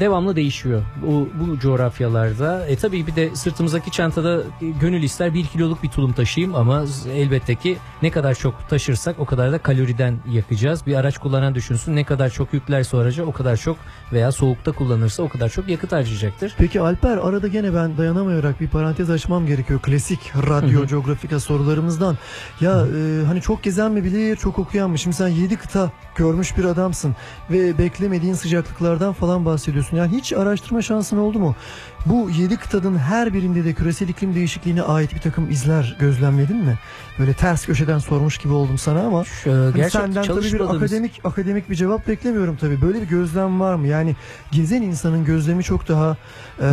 devamlı değişiyor bu, bu coğrafyalarda. E tabii bir de sırtımızdaki çantada gönül ister bir kiloluk bir tulum taşıyayım ama elbette ki ne kadar çok taşırsak o kadar da kaloriden yakacağız. Bir araç kullanan düşünsün ne kadar çok yüklerse araca o kadar çok veya soğukta kullanırsa o kadar çok yakıt harcayacaktır. Peki Alper arada gene ben dayanamayarak bir parantez açmam gerekiyor. Klasik radyo Hı hı. Sorularımızdan. Ya e, hani çok gezen mi bilir, çok okuyan mı? Şimdi sen 7 kıta görmüş bir adamsın ve beklemediğin sıcaklıklardan falan bahsediyorsun. Yani hiç araştırma şansın oldu mu? Bu 7 kıtanın her birinde de küresel iklim değişikliğine ait bir takım izler gözlemledin mi? Böyle ters köşeden sormuş gibi oldum sana ama Şu, hani gerçek senden tabii bir akademik akademik bir cevap beklemiyorum tabii. Böyle bir gözlem var mı? Yani gezen insanın gözlemi çok daha e,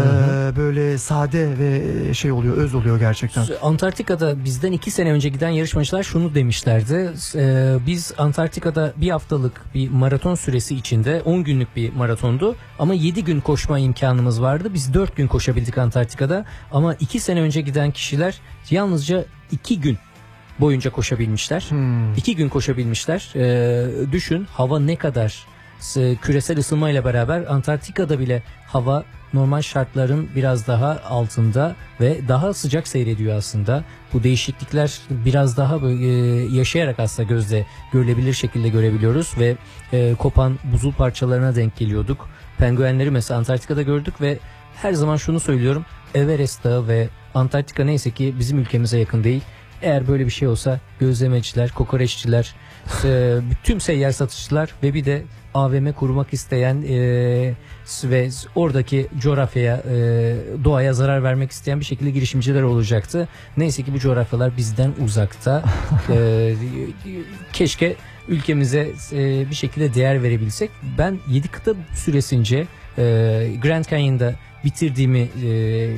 böyle sade ve şey oluyor, öz oluyor gerçekten. Antarktika'da bizden iki sene önce giden yarışmacılar şunu demişlerdi. Ee, biz Antarktika'da bir haftalık bir maraton süresi içinde 10 günlük bir maratondu. Ama 7 gün koşma imkanımız vardı. Biz 4 gün koşabildik Antarktika'da. Ama 2 sene önce giden kişiler yalnızca 2 gün boyunca koşabilmişler. 2 gün koşabilmişler. Ee, düşün hava ne kadar e, küresel ısınmayla beraber Antarktika'da bile hava normal şartların biraz daha altında ve daha sıcak seyrediyor aslında. Bu değişiklikler biraz daha böyle e, yaşayarak aslında gözle görülebilir şekilde görebiliyoruz ve e, kopan buzul parçalarına denk geliyorduk. Penguenleri mesela Antarktika'da gördük ve her zaman şunu söylüyorum. Everest Dağı ve Antarktika neyse ki bizim ülkemize yakın değil. Eğer böyle bir şey olsa gözlemeciler, kokoreççiler, e, tüm seyyar satışçılar ve bir de AVM kurmak isteyen e, ve oradaki coğrafyaya, e, doğaya zarar vermek isteyen bir şekilde girişimciler olacaktı. Neyse ki bu coğrafyalar bizden uzakta. E, keşke ülkemize e, bir şekilde değer verebilsek. Ben 7 kıta süresince e, Grand Canyon'da bitirdiğimi e,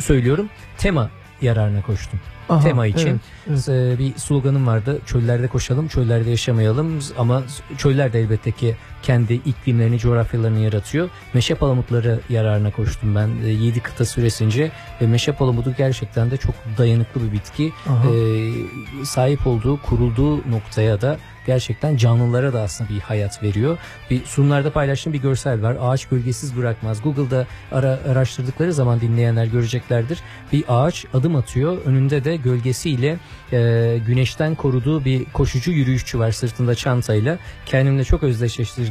söylüyorum. Tema yararına koştum. Aha, Tema için evet, e, bir sloganım vardı. Çöllerde koşalım, çöllerde yaşamayalım ama çöller de elbette ki kendi iklimlerini, coğrafyalarını yaratıyor. Meşe palamutları yararına koştum ben 7 kıta süresince ve meşe palamudu gerçekten de çok dayanıklı bir bitki. Aha. E, sahip olduğu, kurulduğu noktaya da gerçekten canlılara da aslında bir hayat veriyor. Bir sunumlarda paylaştığım bir görsel var. Ağaç gölgesiz bırakmaz. Google'da ara, araştırdıkları zaman dinleyenler göreceklerdir. Bir ağaç adım atıyor. Önünde de gölgesiyle e, güneşten koruduğu bir koşucu yürüyüşçü var sırtında çantayla. Kendimle çok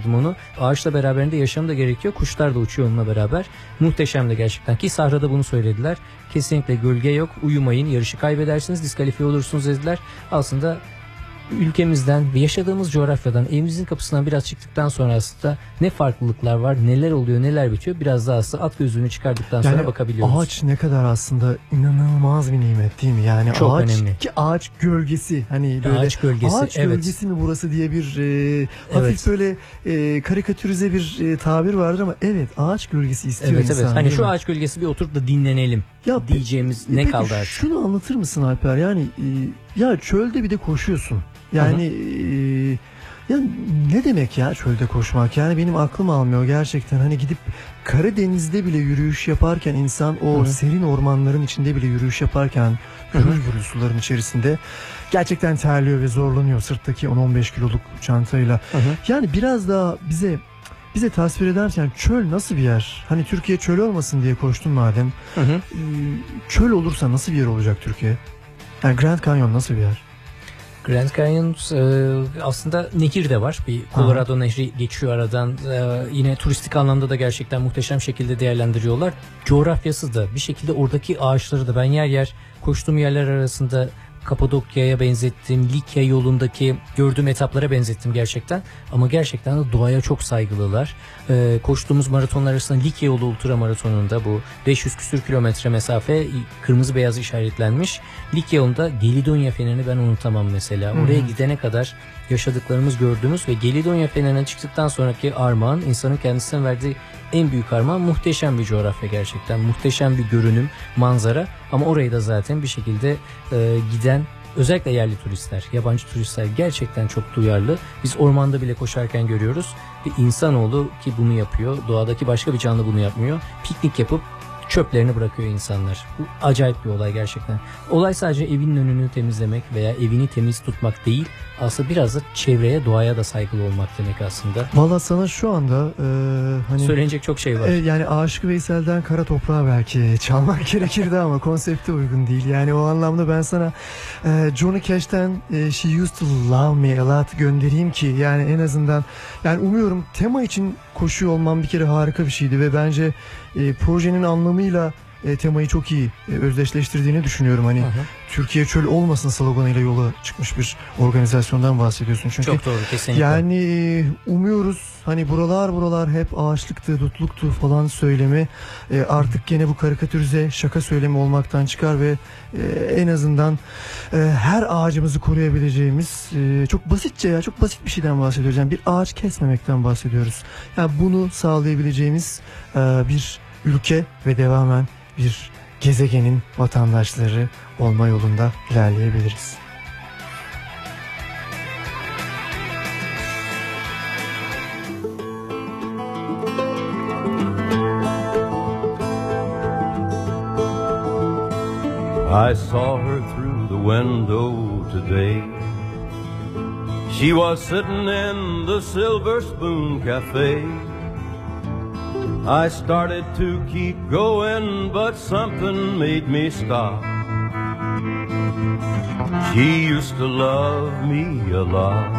özdeşleştirdim onu. Ağaçla beraberinde yaşam da gerekiyor. Kuşlar da uçuyor onunla beraber. Muhteşem de gerçekten. Ki sahrada bunu söylediler. Kesinlikle gölge yok. Uyumayın. Yarışı kaybedersiniz. Diskalifiye olursunuz dediler. Aslında ülkemizden ve yaşadığımız coğrafyadan evimizin kapısından biraz çıktıktan sonra aslında ne farklılıklar var, neler oluyor, neler bitiyor biraz daha aslında at gözlüğünü çıkardıktan sonra Yani bakabiliyoruz. ağaç ne kadar aslında inanılmaz bir nimet değil mi? Yani Çok ağaç önemli. ki ağaç gölgesi hani böyle Ağaç gölgesi, ağaç evet. gölgesi mi burası diye bir e, hafif Evet. böyle e, karikatürize bir e, tabir vardır ama evet ağaç gölgesi istiyor Evet insan. evet. Hani şu mi? ağaç gölgesi bir oturup da dinlenelim Ya diyeceğimiz ne Peki kaldı artık? Şunu anlatır mısın Alper? Yani e, ya çölde bir de koşuyorsun. Yani e, Ya ne demek ya çölde koşmak? Yani benim aklım almıyor gerçekten. Hani gidip Karadeniz'de bile yürüyüş yaparken insan o Hı hı. serin ormanların içinde bile yürüyüş yaparken gürül gürül suların içerisinde gerçekten terliyor ve zorlanıyor sırttaki 10-15 kiloluk çantayla. Yani biraz daha bize bize tasvir edersen çöl nasıl bir yer? Hani Türkiye çöl olmasın diye koştun madem. Ee, Çöl olursa nasıl bir yer olacak Türkiye? Yani Grand Canyon nasıl bir yer? Grand Canyon e, aslında nehir de var. Bir Colorado Nehri geçiyor aradan. E, yine turistik anlamda da gerçekten muhteşem şekilde değerlendiriyorlar. Coğrafyası da bir şekilde oradaki ağaçları da ben yer yer koştuğum yerler arasında Kapadokya'ya benzettim. Likya yolundaki gördüğüm etaplara benzettim gerçekten. Ama gerçekten de doğaya çok saygılılar. E, koştuğumuz maratonlar arasında Likya yolu ultra maratonunda bu 500 küsür kilometre mesafe kırmızı beyaz işaretlenmiş. Likya yolunda Gelidonya fenerini ben unutamam mesela. Oraya gidene kadar yaşadıklarımız gördüğümüz ve Gelidonya fenerine çıktıktan sonraki armağan insanın kendisine verdiği en büyük armağan muhteşem bir coğrafya gerçekten. Muhteşem bir görünüm, manzara ama orayı da zaten bir şekilde e, giden özellikle yerli turistler, yabancı turistler gerçekten çok duyarlı. Biz ormanda bile koşarken görüyoruz. Bir insanoğlu ki bunu yapıyor. Doğadaki başka bir canlı bunu yapmıyor. Piknik yapıp çöplerini bırakıyor insanlar. Bu acayip bir olay gerçekten. Olay sadece evinin önünü temizlemek veya evini temiz tutmak değil. Aslında biraz da çevreye, doğaya da saygılı olmak demek aslında. Valla sana şu anda e, hani Söylenecek çok şey var. E, yani Aşık Veysel'den Kara Toprağı belki çalmak gerekirdi ama konsepte uygun değil. Yani o anlamda ben sana e, Johnny Cash'ten e, She Used to Love Me a Lot göndereyim ki yani en azından yani umuyorum tema için koşuyor olmam bir kere harika bir şeydi ve bence e, projenin anlamıyla e, temayı çok iyi e, özdeşleştirdiğini düşünüyorum. Hani Türkiye çöl olmasın sloganıyla yola çıkmış bir organizasyondan bahsediyorsun. Çünkü Çok doğru, kesinlikle. Yani e, umuyoruz hani buralar buralar hep ağaçlıktı, dutluktu falan söylemi e, artık gene bu karikatürize şaka söylemi olmaktan çıkar ve e, en azından e, her ağacımızı koruyabileceğimiz e, çok basitçe ya çok basit bir şeyden bahsediyoruz. Yani bir ağaç kesmemekten bahsediyoruz. Yani bunu sağlayabileceğimiz e, bir ülke ve devamen bir gezegenin vatandaşları olma yolunda ilerleyebiliriz. I saw her through the window today. She was sitting in the Silver Spoon Cafe. I started to keep going, but something made me stop. She used to love me a lot.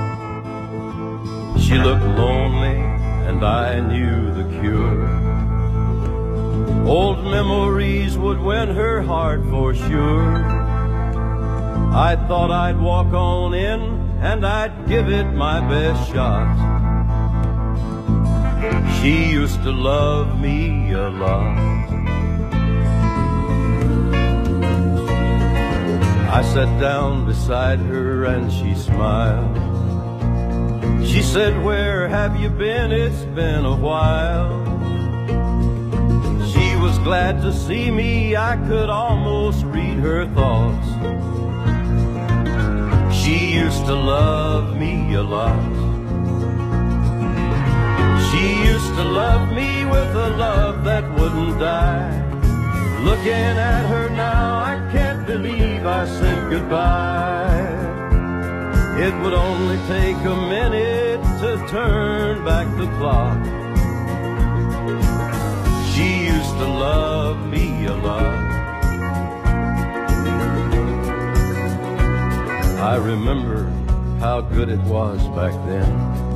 She looked lonely, and I knew the cure. Old memories would win her heart for sure. I thought I'd walk on in and I'd give it my best shot. She used to love me a lot. I sat down beside her and she smiled. She said, Where have you been? It's been a while. She was glad to see me, I could almost read her thoughts. She used to love me a lot. She used to love me with a love that wouldn't die. Looking at her now, I can't believe I said goodbye. It would only take a minute to turn back the clock. She used to love me a lot. I remember how good it was back then.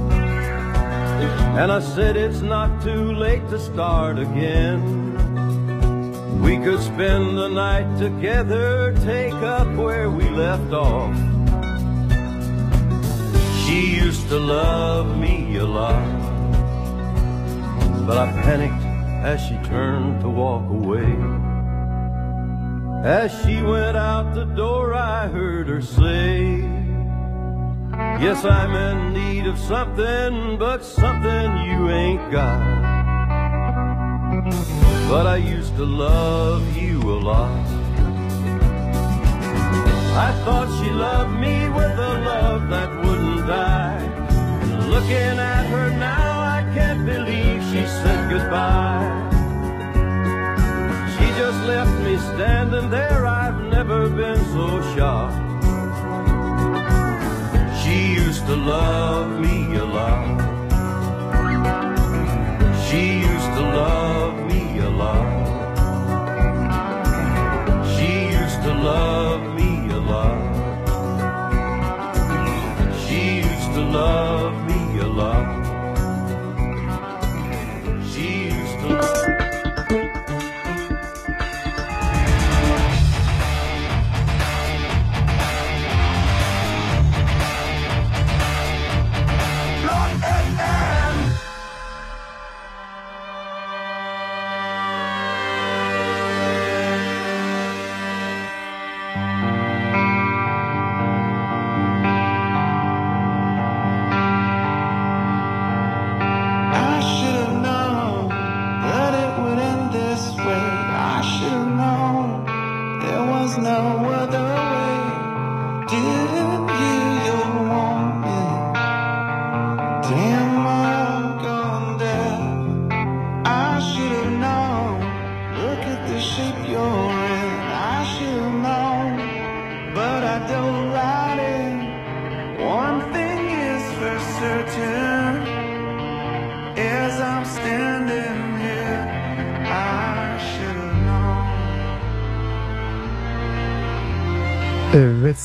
And I said it's not too late to start again. We could spend the night together, take up where we left off. She used to love me a lot. But I panicked as she turned to walk away. As she went out the door, I heard her say, Yes, I'm in need of something, but something you ain't got. But I used to love you a lot. I thought she loved me with a love that wouldn't die. Looking at her now, I can't believe she said goodbye. She just left me standing there, I've never been so shocked. To love me a lot. She used to love me a lot. She used to love me a lot. She used to love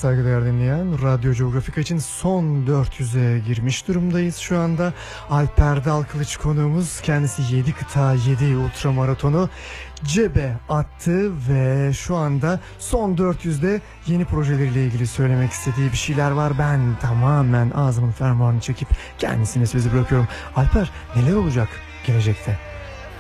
saygıdeğer dinleyen Radyo Geografika için son 400'e girmiş durumdayız şu anda. Alper Dalkılıç konuğumuz kendisi 7 kıta 7 ultramaratonu cebe attı ve şu anda son 400'de yeni projeleriyle ilgili söylemek istediği bir şeyler var. Ben tamamen ağzımın fermuarını çekip kendisine sözü bırakıyorum. Alper neler olacak gelecekte?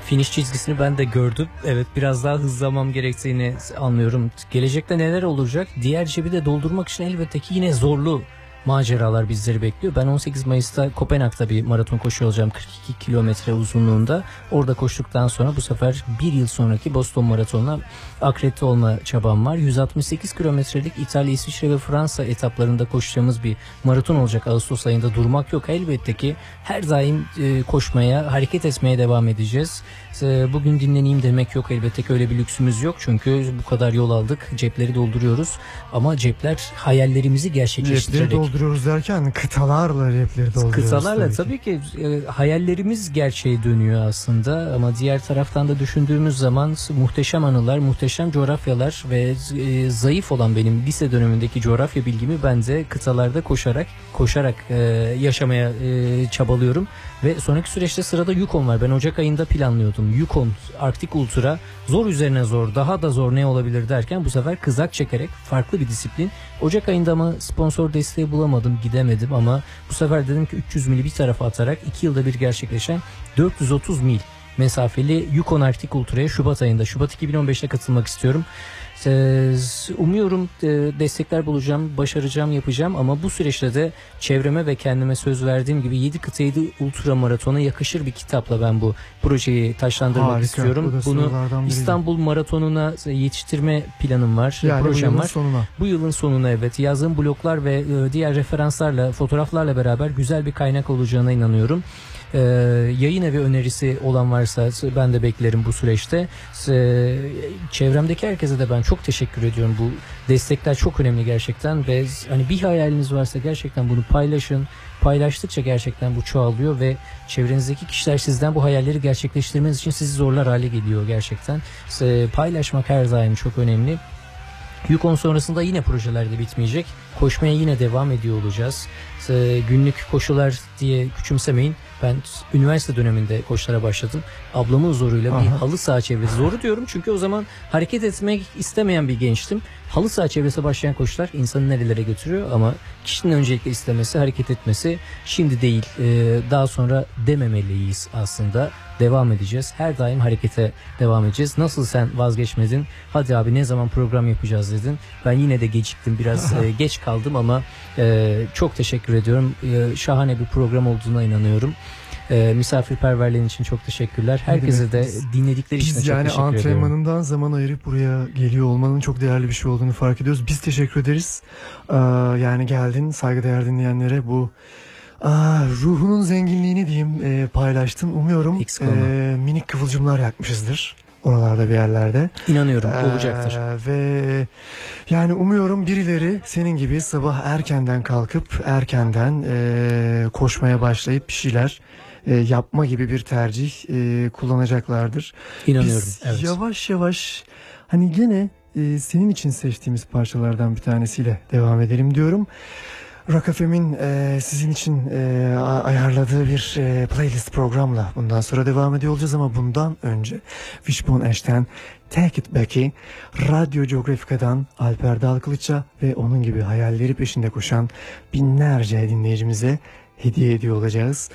Finish çizgisini ben de gördüm. Evet biraz daha hızlamam gerektiğini anlıyorum. Gelecekte neler olacak? Diğer cebi de doldurmak için elbette ki yine zorlu maceralar bizleri bekliyor. Ben 18 Mayıs'ta Kopenhag'da bir maraton koşuyor olacağım 42 kilometre uzunluğunda. Orada koştuktan sonra bu sefer bir yıl sonraki Boston Maratonu'na akredite olma çabam var. 168 kilometrelik İtalya, İsviçre ve Fransa etaplarında koşacağımız bir maraton olacak. Ağustos ayında durmak yok. Elbette ki her daim e, koşmaya, hareket etmeye devam edeceğiz. E, Bugün dinleneyim demek yok. Elbette ki öyle bir lüksümüz yok. Çünkü bu kadar yol aldık. Cepleri dolduruyoruz. Ama cepler hayallerimizi gerçekleştirerek Repleri dolduruyoruz derken kıtalarla repleri dolduruyoruz. Kısalarla tabii tabii, ki. ki, e, hayallerimiz gerçeğe dönüyor aslında ama diğer taraftan da düşündüğümüz zaman muhteşem anılar, muhteşem coğrafyalar ve e, zayıf olan benim lise dönemindeki coğrafya bilgimi ben de kıtalarda koşarak koşarak e, yaşamaya e, çabalıyorum ve sonraki süreçte sırada Yukon var. Ben Ocak ayında planlıyordum. Yukon Arktik Ultra zor üzerine zor, daha da zor ne olabilir derken bu sefer kızak çekerek farklı bir disiplin. Ocak ayında ama sponsor desteği bulamadım, gidemedim ama bu sefer dedim ki 300 mili bir tarafa atarak 2 yılda bir gerçekleşen 430 mil mesafeli Yukon Arktik Ultra'ya Şubat ayında, Şubat 2015'te katılmak istiyorum. Ee, Umuyorum e, destekler bulacağım, başaracağım, yapacağım ama bu süreçte de çevreme ve kendime söz verdiğim gibi 7 kıta 7 ultra maratona yakışır bir kitapla ben bu projeyi taşlandırmak Harika, istiyorum. bu Bunu. İstanbul Maratonuna yetiştirme planım var, Yani bu projem yılın var. sonuna. Bu yılın sonuna evet yazdığım bloglar ve e, diğer referanslarla, fotoğraflarla beraber güzel bir kaynak olacağına inanıyorum. Ee, yayın evi önerisi olan varsa ben de beklerim bu süreçte. Ee, çevremdeki herkese de ben çok teşekkür ediyorum. Bu destekler çok önemli gerçekten ve hani bir hayaliniz varsa gerçekten bunu paylaşın. Paylaştıkça gerçekten bu çoğalıyor ve çevrenizdeki kişiler sizden bu hayalleri gerçekleştirmeniz için sizi zorlar hale geliyor gerçekten. Ee, paylaşmak her daim çok önemli. Yukon sonrasında yine projeler de bitmeyecek. Koşmaya yine devam ediyor olacağız. Ee, günlük koşular diye küçümsemeyin. Ben üniversite döneminde koşulara başladım. Ablamın zoruyla bir Aha. halı saha çevresi. Zoru diyorum çünkü o zaman hareket etmek istemeyen bir gençtim. Halı saha çevresi başlayan koşular insanı nerelere götürüyor ama kişinin öncelikle istemesi, hareket etmesi şimdi değil. Ee, daha sonra dememeliyiz aslında. Devam edeceğiz. Her daim harekete devam edeceğiz. Nasıl sen vazgeçmedin? Hadi abi ne zaman program yapacağız dedin. Ben yine de geciktim. Biraz e, geç kaldım ama e, çok teşekkür ediyorum. E, şahane bir program olduğuna inanıyorum. E, misafirperverliğin için çok teşekkürler. Herkese de Biz- dinledikleri için Biz çok yani teşekkür ediyorum. antrenmanından zaman ayırıp buraya geliyor olmanın çok değerli bir şey olduğunu fark ediyoruz. Biz teşekkür ederiz. Ee, yani geldin saygıdeğer dinleyenlere bu Aa, ruhunun zenginliğini diyeyim e, paylaştın. Umuyorum e, minik kıvılcımlar yakmışızdır oralarda bir yerlerde. İnanıyorum Ee, olacaktır. ve yani umuyorum birileri senin gibi sabah erkenden kalkıp erkenden e, koşmaya başlayıp bir şeyler e, yapma gibi bir tercih e, kullanacaklardır. İnanıyorum, Biz evet. yavaş yavaş hani gene e, senin için seçtiğimiz parçalardan bir tanesiyle devam edelim diyorum. Rock FM'in e, sizin için e, ayarladığı bir e, playlist programla bundan sonra devam ediyor olacağız ama bundan önce Wishbone Ash'ten Take It Back'i Radyo Geografika'dan Alper Dalkılıç'a ve onun gibi hayalleri peşinde koşan binlerce dinleyicimize hediye ediyor olacağız.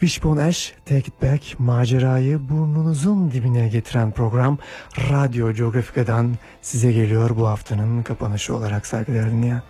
Wishbone Ash Take It Back macerayı burnunuzun dibine getiren program Radyo Geografika'dan size geliyor bu haftanın kapanışı olarak saygıdeğer dinleyen.